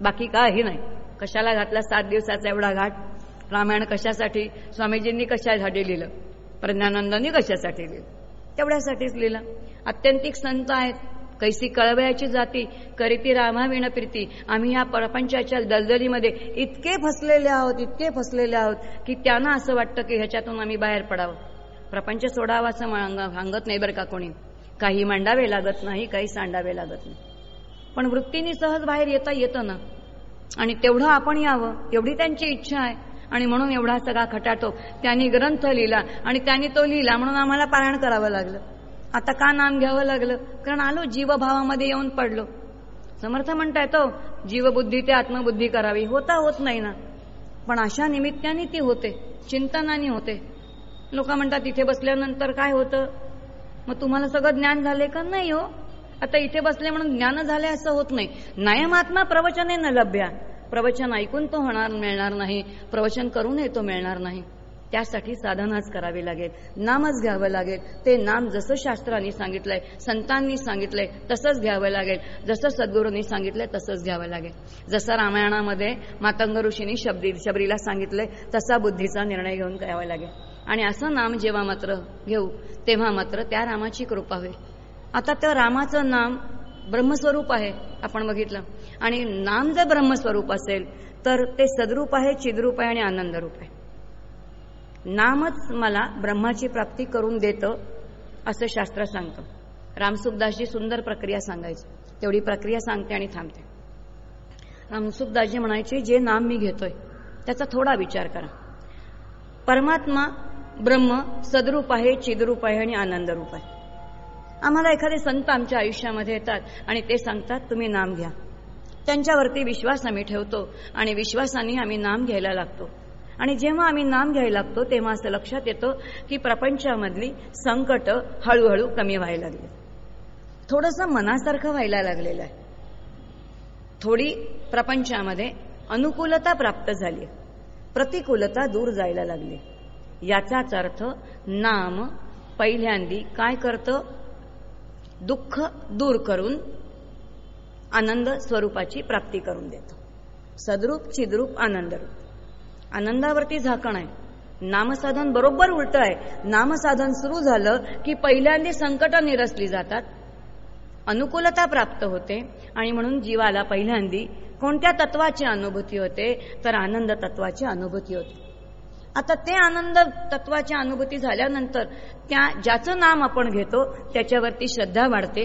बाकी काही नाही. कशाला घातला सात दिवसाचा एवढा घाट? रामायण कशासाठी? स्वामीजींनी कशासाठी लिहिलं? प्रज्ञानंदांनी कशासाठी लिहिलं? तेवढ्यासाठीच लिहिलं. अत्यंतिक संत आहेत. कैसी कळवयाची जाती करीती रामाविण प्रीती. आम्ही ह्या प्रपंचाच्या दलदलीमध्ये इतके फसलेले आहोत इतके फसलेले आहोत की त्यांना असं वाटतं की ह्याच्यातून आम्ही बाहेर पडावं. प्रपंच सोडावा असं सांगत नाही बरं का कोणी? काही मांडावे लागत नाही काही सांडावे लागत नाही. पण वृत्तीने सहज बाहेर येता येतं ना? आणि तेवढं आपण यावं एवढी त्यांची इच्छा आहे. आणि म्हणून एवढा सगळा खटाटो. त्यांनी ग्रंथ लिहिला आणि त्यांनी तो लिहिला म्हणून आम्हाला पारायण करावं लागलं. आता का नाम घ्यावं लागलं? कारण आलो जीवभावामध्ये येऊन पडलो. समर्थ म्हणताय तो जीवबुद्धी ते आत्मबुद्धी करावी. होता होत नाही ना. पण अशा निमित्ताने ती होते. चिंतनाने होते. लोक म्हणतात तिथे बसल्यानंतर काय होतं? मग तुम्हाला सगळं ज्ञान झाले का? नाही हो. आता इथे बसले म्हणून ज्ञान झाले असं होत नाही. नायमात्मा प्रवचने न लभ्या. प्रवचन ऐकून तो होणार मिळणार नाही. प्रवचन करूनही तो मिळणार नाही. त्यासाठी साधनाच करावी लागेल. नामच घ्यावं लागेल. ते नाम जसं शास्त्रांनी सांगितलंय संतांनी सांगितलंय तसंच घ्यावं लागेल. जसं सद्गुरूंनी सांगितलंय तसंच घ्यावं लागेल. जसं रामायणामध्ये मातंग ऋषींनी शब्दी शबरीला सांगितलंय तसा बुद्धीचा निर्णय घेऊन करावा लागेल. आणि असं नाम जेव्हा मात्र घेऊ तेव्हा मात्र त्या रामाची कृपा होईल. आता त्या रामाचं नाम ब्रह्मस्वरूप आहे आपण बघितलं. आणि नाम जर ब्रह्मस्वरूप असेल तर ते सदरूप आहे चिद्रूप आहे आणि आनंदरूप आहे. नामच मला ब्रह्माची प्राप्ती करून देतं असं शास्त्र सांगतं. रामसुखदासजी सुंदर प्रक्रिया सांगायची. तेवढी प्रक्रिया सांगते आणि थांबते. रामसुखदासजी म्हणायचे जे नाम मी घेतोय त्याचा थोडा विचार करा. परमात्मा ब्रह्म सदरूप आहे चिद्रूप आहे आणि आनंदरूप आहे. आम्हाला एखादे संत आमच्या आयुष्यामध्ये येतात आणि ते सांगतात तुम्ही नाम घ्या. त्यांच्यावरती विश्वास आम्ही ठेवतो आणि विश्वासाने आम्ही नाम घ्यायला लागतो. आणि जेव्हा आम्ही नाम घ्यायला लागतो तेव्हा असं लक्षात येतं की प्रपंचामधली संकट हळूहळू कमी व्हायला लागली. थोडंसं मनासारखं व्हायला लागलेलं आहे. थोडी प्रपंचामध्ये अनुकूलता प्राप्त झाली. प्रतिकूलता दूर जायला लागली. याचाच अर्थ नाम पहिल्यांदी काय करतं? दुःख दूर करून आनंद स्वरूपाची प्राप्ती करून देतो. सदरूप चिद्रूप आनंदरूप. आनंदावरती झाकण आहे. नामसाधन बरोबर उलट आहे. नामसाधन सुरू झालं की पहिल्यांदा संकट निरसली जातात. अनुकूलता प्राप्त होते आणि म्हणून जीवाला पहिल्यांदी कोणत्या तत्वाची अनुभूती होते तर आनंद तत्वाची अनुभूती होते. आता ते आनंद तत्वाची अनुभूती झाल्यानंतर त्या ज्याचं नाम आपण घेतो त्याच्यावरती श्रद्धा वाढते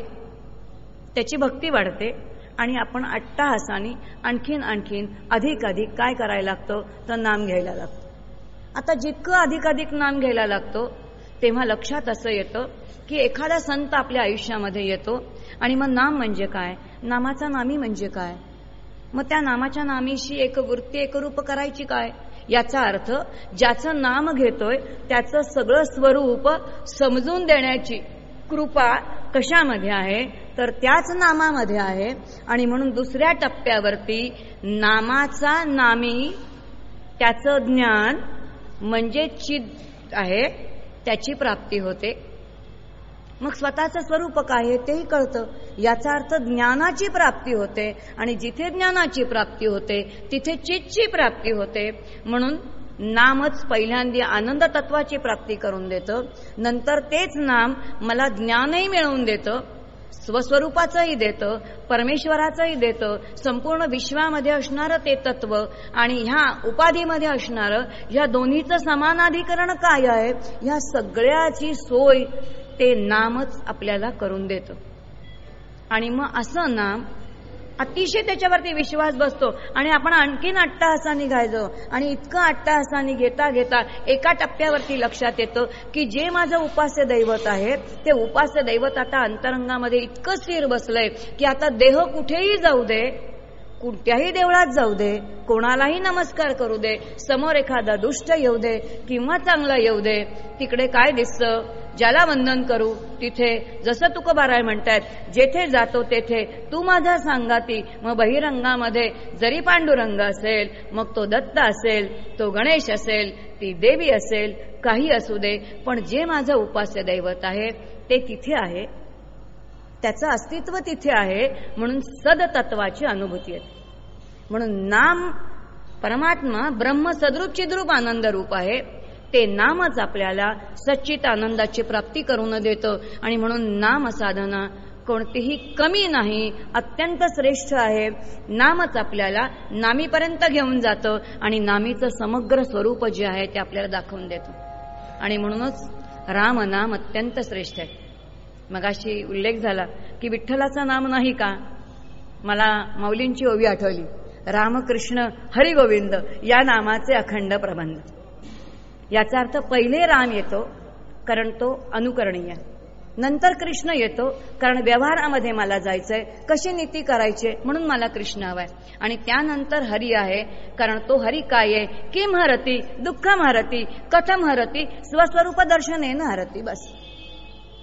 त्याची भक्ती वाढते आणि आपण अट्टाहासाने आणखीन आणखीन अधिक अधिक काय करायला लागतं तर नाम घ्यायला लागतं. आता जितकं अधिक अधिक नाम घ्यायला लागतो तेव्हा लक्षात असं येतं की एखादा संत आपल्या आयुष्यामध्ये येतो आणि मग नाम म्हणजे काय? नामाचा नामी म्हणजे काय? मग त्या नामाच्या नामीशी एक वृत्ती एकरूप करायची काय? याचा अर्थ ज्याचं नाम घेतोय त्याचं सगळं स्वरूप समजून देण्याची कृपा कशामध्ये आहे? तर त्याच नामामध्ये आहे. आणि म्हणून दुसऱ्या टप्प्यावरती नामाचा नामी त्याचं ज्ञान म्हणजे चित आहे त्याची प्राप्ती होते. मग स्वतःचं स्वरूप काय आहे तेही कळतं. याचा अर्थ ज्ञानाची प्राप्ती होते आणि जिथे ज्ञानाची प्राप्ती होते तिथे चितची प्राप्ती होते. म्हणून नामच पहिल्यांदी आनंद तत्वाची प्राप्ती करून देतं. नंतर तेच नाम मला ज्ञानही मिळवून देतं स्वस्वरूपाचंही देतं परमेश्वराचंही देतं संपूर्ण विश्वामध्ये असणारं ते तत्व आणि ह्या उपाधीमध्ये असणारं ह्या दोन्हीचं समानाधिकरण काय आहे ह्या सगळ्याची सोय ते नामच आपल्याला करून देतं. आणि मग असं नाम अतिशय त्याच्यावरती विश्वास बसतो. आणि आपण आणखीन अट्टाहासाने घ्यायचं आणि इतकं अट्टाहासाने घेता घेता एका टप्प्यावरती लक्षात येतं की जे माझं उपास्य दैवत आहे ते उपास्य दैवत आता अंतरंगामध्ये इतकं स्थिर बसलंय की आता देह कुठेही जाऊ दे कुठल्याही देवळात जाऊ दे कोणालाही नमस्कार करू दे समोर एखादा दुष्ट येऊ दे किंवा चांगला येऊ दे तिकडे काय दिसतं? ज्याला वंदन करू तिथे जसं तुकोबाराय म्हणतायत जेथे जातो तेथे तू माझा सांगाती मग बहिरंगामध्ये जरी पांडुरंग असेल मग तो दत्त असेल तो गणेश असेल ती देवी असेल काही असू दे पण जे माझं उपास्य दैवत आहे ते तिथे आहे. त्याचं अस्तित्व तिथे आहे म्हणून सदतत्वाची अनुभूती येते. म्हणून नाम परमात्मा ब्रह्म सदरूप चिद्रूप आनंद रूप आहे. ते नामच आपल्याला सच्चित आनंदाची प्राप्ती करून देतं. आणि म्हणून नाम साधना कोणतीही कमी नाही अत्यंत श्रेष्ठ आहे. नामच आपल्याला नामीपर्यंत घेऊन जातं आणि नामीचं समग्र स्वरूप जे आहे ते आपल्याला दाखवून देतं. आणि म्हणूनच राम नाम अत्यंत श्रेष्ठ आहे. मगाशी उल्लेख झाला की विठ्ठलाचं नाम नाही का? मला माऊलींची ओवी आठवली. रामकृष्ण हरिगोविंद या नामाचे अखंड प्रबंध. याचा अर्थ पहिले राम येतो कारण तो अनुकरणीय. नंतर कृष्ण येतो कारण व्यवहारामध्ये मला जायचंय कशी नीती करायची म्हणून मला कृष्ण हवाय. आणि त्यानंतर हरी आहे कारण तो हरी काय आहे? किम हरती दुःख हरती कथम हरती स्वस्वरूप दर्शनेन हरती बस.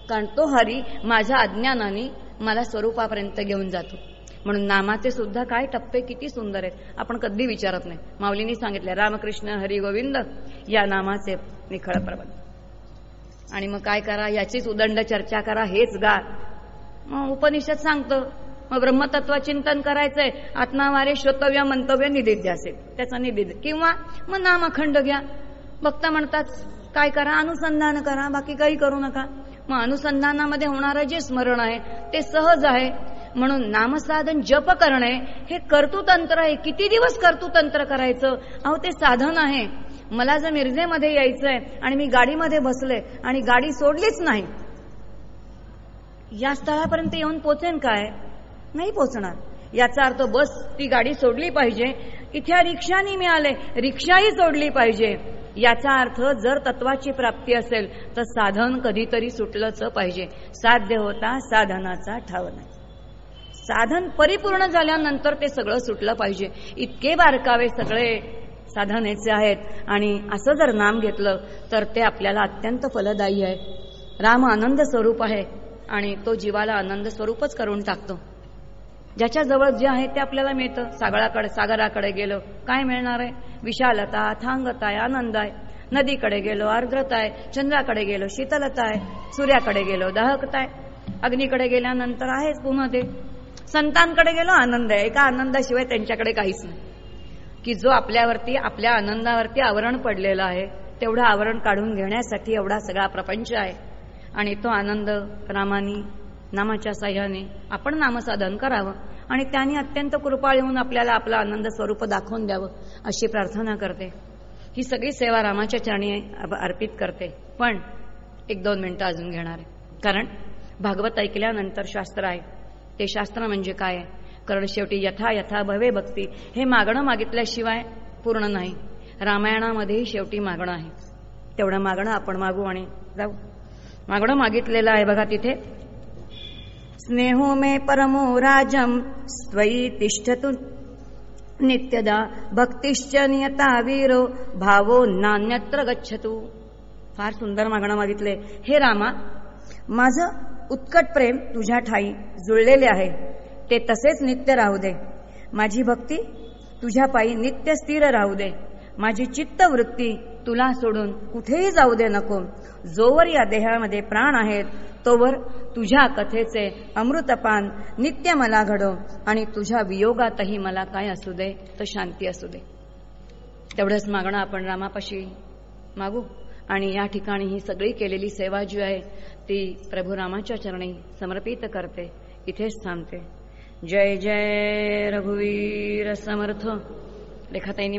कारण तो हरी माझ्या अज्ञानाने मला स्वरूपापर्यंत घेऊन जातो. म्हणून नामाचे सुद्धा काय टप्पे किती सुंदर आहेत आपण कधी विचारत नाही. माऊलींनी सांगितले रामकृष्ण हरी गोविंद या नामाचे निखळ प्रबंध. आणि मग काय करा याचीच उदंड चर्चा करा हेच गा मग उपनिषद सांगतं मग ब्रह्मतत्व चिंतन करायचंय आत्मावारे श्रोतव्य मंतव्य निदिध्य असेल त्याचा निदिध्य किंवा मग नाम अखंड घ्या. भक्त म्हणतात काय करा अनुसंधान करा बाकी काही करू नका. मग अनुसंधानामध्ये होणारं जे स्मरण आहे ते सहज आहे. म्हणून नामसाधन जप करणे हे कर्तुतंत्र आहे. किती दिवस कर्तुतंत्र करायचं? अहो ते साधन आहे. मला जर मिरजेमध्ये यायचंय आणि मी गाडीमध्ये बसले आणि गाडी सोडलीच नाही या स्थळापर्यंत येऊन पोचेन काय? नाही पोचणार. याचा अर्थ बस ती गाडी सोडली पाहिजे. इथे रिक्षानी मिळाले रिक्षाही सोडली पाहिजे. याचा अर्थ जर तत्वाची प्राप्ती असेल तर साधन कधीतरी सुटलंच पाहिजे. साध्य होता साधनाचा ठाव नाही साधन परिपूर्ण झाल्यानंतर ते सगळं सुटलं पाहिजे. इतके बारकावे सगळे साधनेचे आहेत. आणि असं जर नाम घेतलं तर ते आपल्याला अत्यंत फलदायी आहे. राम आनंद स्वरूप आहे. आणि तो जीवाला आनंद स्वरूपच करून टाकतो. ज्याच्याजवळ जे आहे ते आपल्याला मिळतं. सागराकडे सागराकडे गेलो काय मिळणार आहे? विशालता थांगताय आनंद आहे नदीकडे गेलो आर्द्रताय. आहे चंद्राकडे गेलो शीतलता आहे सूर्याकडे गेलो दहकता आहे अग्नीकडे गेल्यानंतर आहेच पुन्हा ते संतांकडे गेलो आनंद आहे एका आनंदाशिवाय त्यांच्याकडे काहीच नाही. की जो आपल्यावरती आपल्या आनंदावरती आवरण पडलेलं आहे तेवढं आवरण काढून घेण्यासाठी एवढा सगळा प्रपंच आहे. आणि तो आनंद रामानी नामाच्या साह्याने आपण नामसाधन करावं. आणि त्यांनी अत्यंत कृपाळ येऊन आपल्याला आपलं आनंद स्वरूप दाखवून द्यावं अशी प्रार्थना करते. ही सगळी सेवा रामाच्या चरणी अर्पित करते. पण एक दोन मिनिटं अजून घेणार आहे. कारण भागवत ऐकल्यानंतर शास्त्र आहे. ते शास्त्र म्हणजे काय? आहे कारण शेवटी यथा यथा भवे भक्ती हे मागणं मागितल्याशिवाय पूर्ण नाही. रामायणामध्येही शेवटी मागणं आहे. तेवढं मागणं आपण मागू आणि जाऊ. मागणं मागितलेलं आहे बघा तिथे. स्नेहो मे परमो राजम स्वयी तिष्ठतु। नित्यदा भक्तिश्च नियता वीरो भावो नान्यत्र गच्छतु। फार सुंदर मागणं मागितले. हे रामा माझं उत्कट प्रेम तुझ्या ठाई जुळलेले आहे. ते तसेच नित्य राहू दे. माझी भक्ती तुझ्या पायी नित्य स्थिर राहू दे. माझी चित्तवृत्ती तुला सोडून कुठेही जाऊ दे नको. जोवर या देहामध्ये प्राण आहेत तोवर तुझ्या कथेचे अमृतपान नित्य मला घडो आणि तुझ्या वियोगातही मला काय असू दे तर शांती असू दे. तेवढंच मागणं आपण रामापाशी मागू. आणि या ठिकाणी ही सगळी केलेली सेवा जी आहे ती प्रभू रामाच्या चरणी समर्पित करते. इथेच थांबते. जय जय रघुवीर समर्थ. रेखाताईंनी